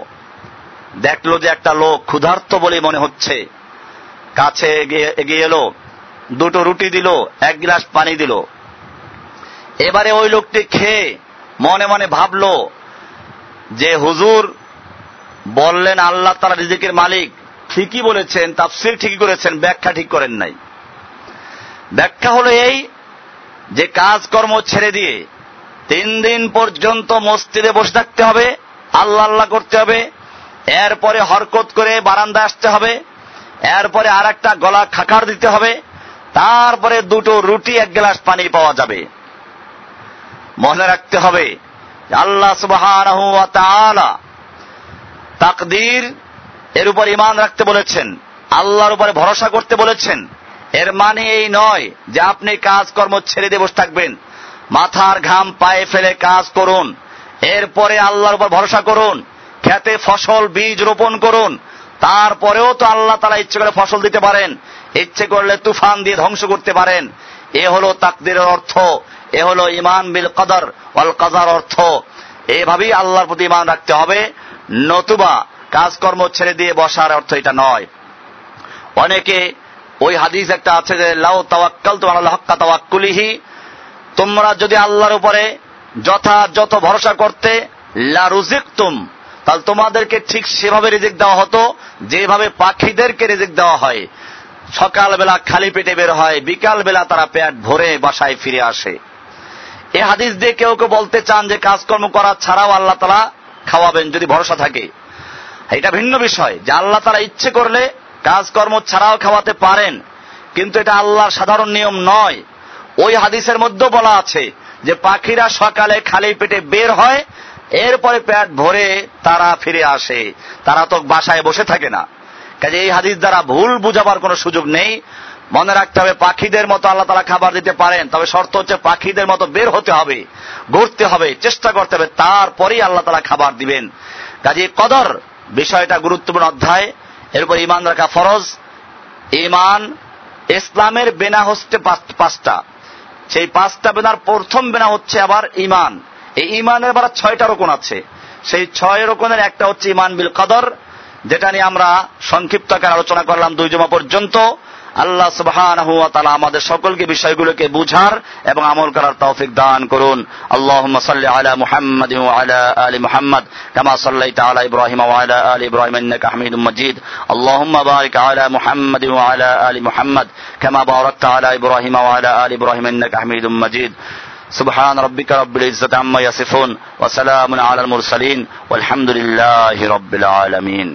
দেখল যে একটা লোক ক্ষুধার্ত বলে মনে হচ্ছে। কাছে এগিয়ে এলো, দুটো রুটি দিল, এক গ্লাস পানি দিল। এবারে ওই লোকটি খেয়ে মনে মনে ভাবলো যে হুজুর বললেন, আল্লাহ তারা রিজিকের মালিক, ঠিকই বলেছেন, তাফসির ঠিকই করেছেন, ব্যাখ্যা ঠিক করেন নাই। ব্যাখ্যা হলো এই যে কাজকর্ম ছেড়ে দিয়ে তিন দিন পর্যন্ত মসজিদে বসে থাকতে হবে, আল্লাহ আল্লাহ করতে হবে, এরপরে হরকত করে বারান্দা আসতে হবে, এরপরে আর একটা গলা খাকার দিতে হবে, তারপরে দুটো রুটি এক গ্লাস পানি পাওয়া যাবে। মনে রাখতে হবে আল্লাহ সুবাহ তাকদির এর উপর ইমান রাখতে বলেছেন, আল্লাহর উপরে ভরসা করতে বলেছেন। এর মানে এই নয় যে আপনি কাজকর্ম ছেড়ে দিয়ে বসে থাকবেন, মাথার ঘাম পায়ে ফেলে কাজ করুন, এরপরে আল্লাহর উপর ভরসা করুন, খেতে ফসল বীজ রোপণ করুন, তারপরেও তো আল্লাহ তারা ইচ্ছে করে ফসল দিতে পারেন, ইচ্ছে করলে তুফান দিয়ে ধ্বংস করতে পারেন এ হলো তাকদিরের অর্থ, এ হলো ইমান বিল কদর অল কাজার অর্থ। এভাবেই আল্লাহর প্রতি ইমান রাখতে হবে। নতুবা কাজকর্ম ছেড়ে দিয়ে বসার অর্থ এটা নয়। অনেকে ওই হাদিস একটা আছে যে, লাউ তাওয়াক্কাল তোমার হক্কা তাওয়াক্কুলিহি। তোমরা যদি আল্লাহর উপরে যথাযথ ভরসা করতে লা রুজিকতুম তাহলে তোমাদেরকে ঠিক সেভাবে রিজিক দেওয়া হতো, যেভাবে পাখিদেরকে রিজিক দেওয়া হয়। সকালবেলা খালি পেটে বের হয় বিকাল বেলা তারা পেট ভরে বাসায় ফিরে আসে। এ হাদিস দিয়ে কেউ কেউ বলতে চান যে কাজকর্ম করা ছাড়াও আল্লাহ তালা খাওয়াবেন যদি ভরসা থাকে। এটা ভিন্ন বিষয়। যে আল্লাহ তারা ইচ্ছে করলে কাজকর্ম ছাড়াও খাওয়াতে পারেন, কিন্তু এটা আল্লাহর সাধারণ নিয়ম নয়। ওই হাদিসের মধ্যেও বলা আছে যে পাখিরা সকালে খালি পেটে বের হয়, এরপরে পেট ভরে তারা ফিরে আসে। তারা তো বাসায় বসে থাকে না। কাজে এই হাদিস দ্বারা ভুল বুঝাবার কোনো সুযোগ নেই। মনে রাখতে হবে, পাখিদের মতো আল্লাহ তালা খাবার দিতে পারেন, তবে শর্ত হচ্ছে পাখিদের মতো বের হতে হবে, ঘুরতে হবে, চেষ্টা করতে হবে, তারপরেই আল্লাহ তালা খাবার দিবেন। কাজে কদর বিষয়টা গুরুত্বপূর্ণ অধ্যায় এরপর ইমান রাখা ফরজ। ইমান ইসলামের বেনা হচ্ছে পাঁচটা। সেই পাঁচটা বেনার প্রথম বেনা হচ্ছে আবার ইমান এই ইমানের আবার ছয়টা রোকন আছে। সেই ছয় রোকনের একটা হচ্ছে ইমান বিল কদর যেটা নিয়ে আমরা সংক্ষিপ্ত আকার আলোচনা করলাম দুই জমা পর্যন্ত আল্লাহ সুবহানাহু ওয়া তাআলা আমাদের সকলকে বিষয়গুলোকে বুঝার এবং আমল করার তৌফিক দান করুন আল্লাহুম্মা সাল্লি আলা মুহাম্মাদ ওয়া আলা আলি মুহাম্মাদ কামা সাল্লাইতা আলা ইব্রাহিম ওয়া আলা আলি ইব্রাহিম ইন্নাকা হামিদুম মাজিদ আল্লাহুম্মা বারিক আলা মুহাম্মাদ ওয়া আলা আলি মুহাম্মাদ কামা বারাকতা আলা ইব্রাহিম ওয়া আলা আলি ইব্রাহিম ইন্নাকা হামিদুম মাজিদ سبحان ربك رب العزة عما يصفون وسلام على المرسلين والحمد لله رب العالمين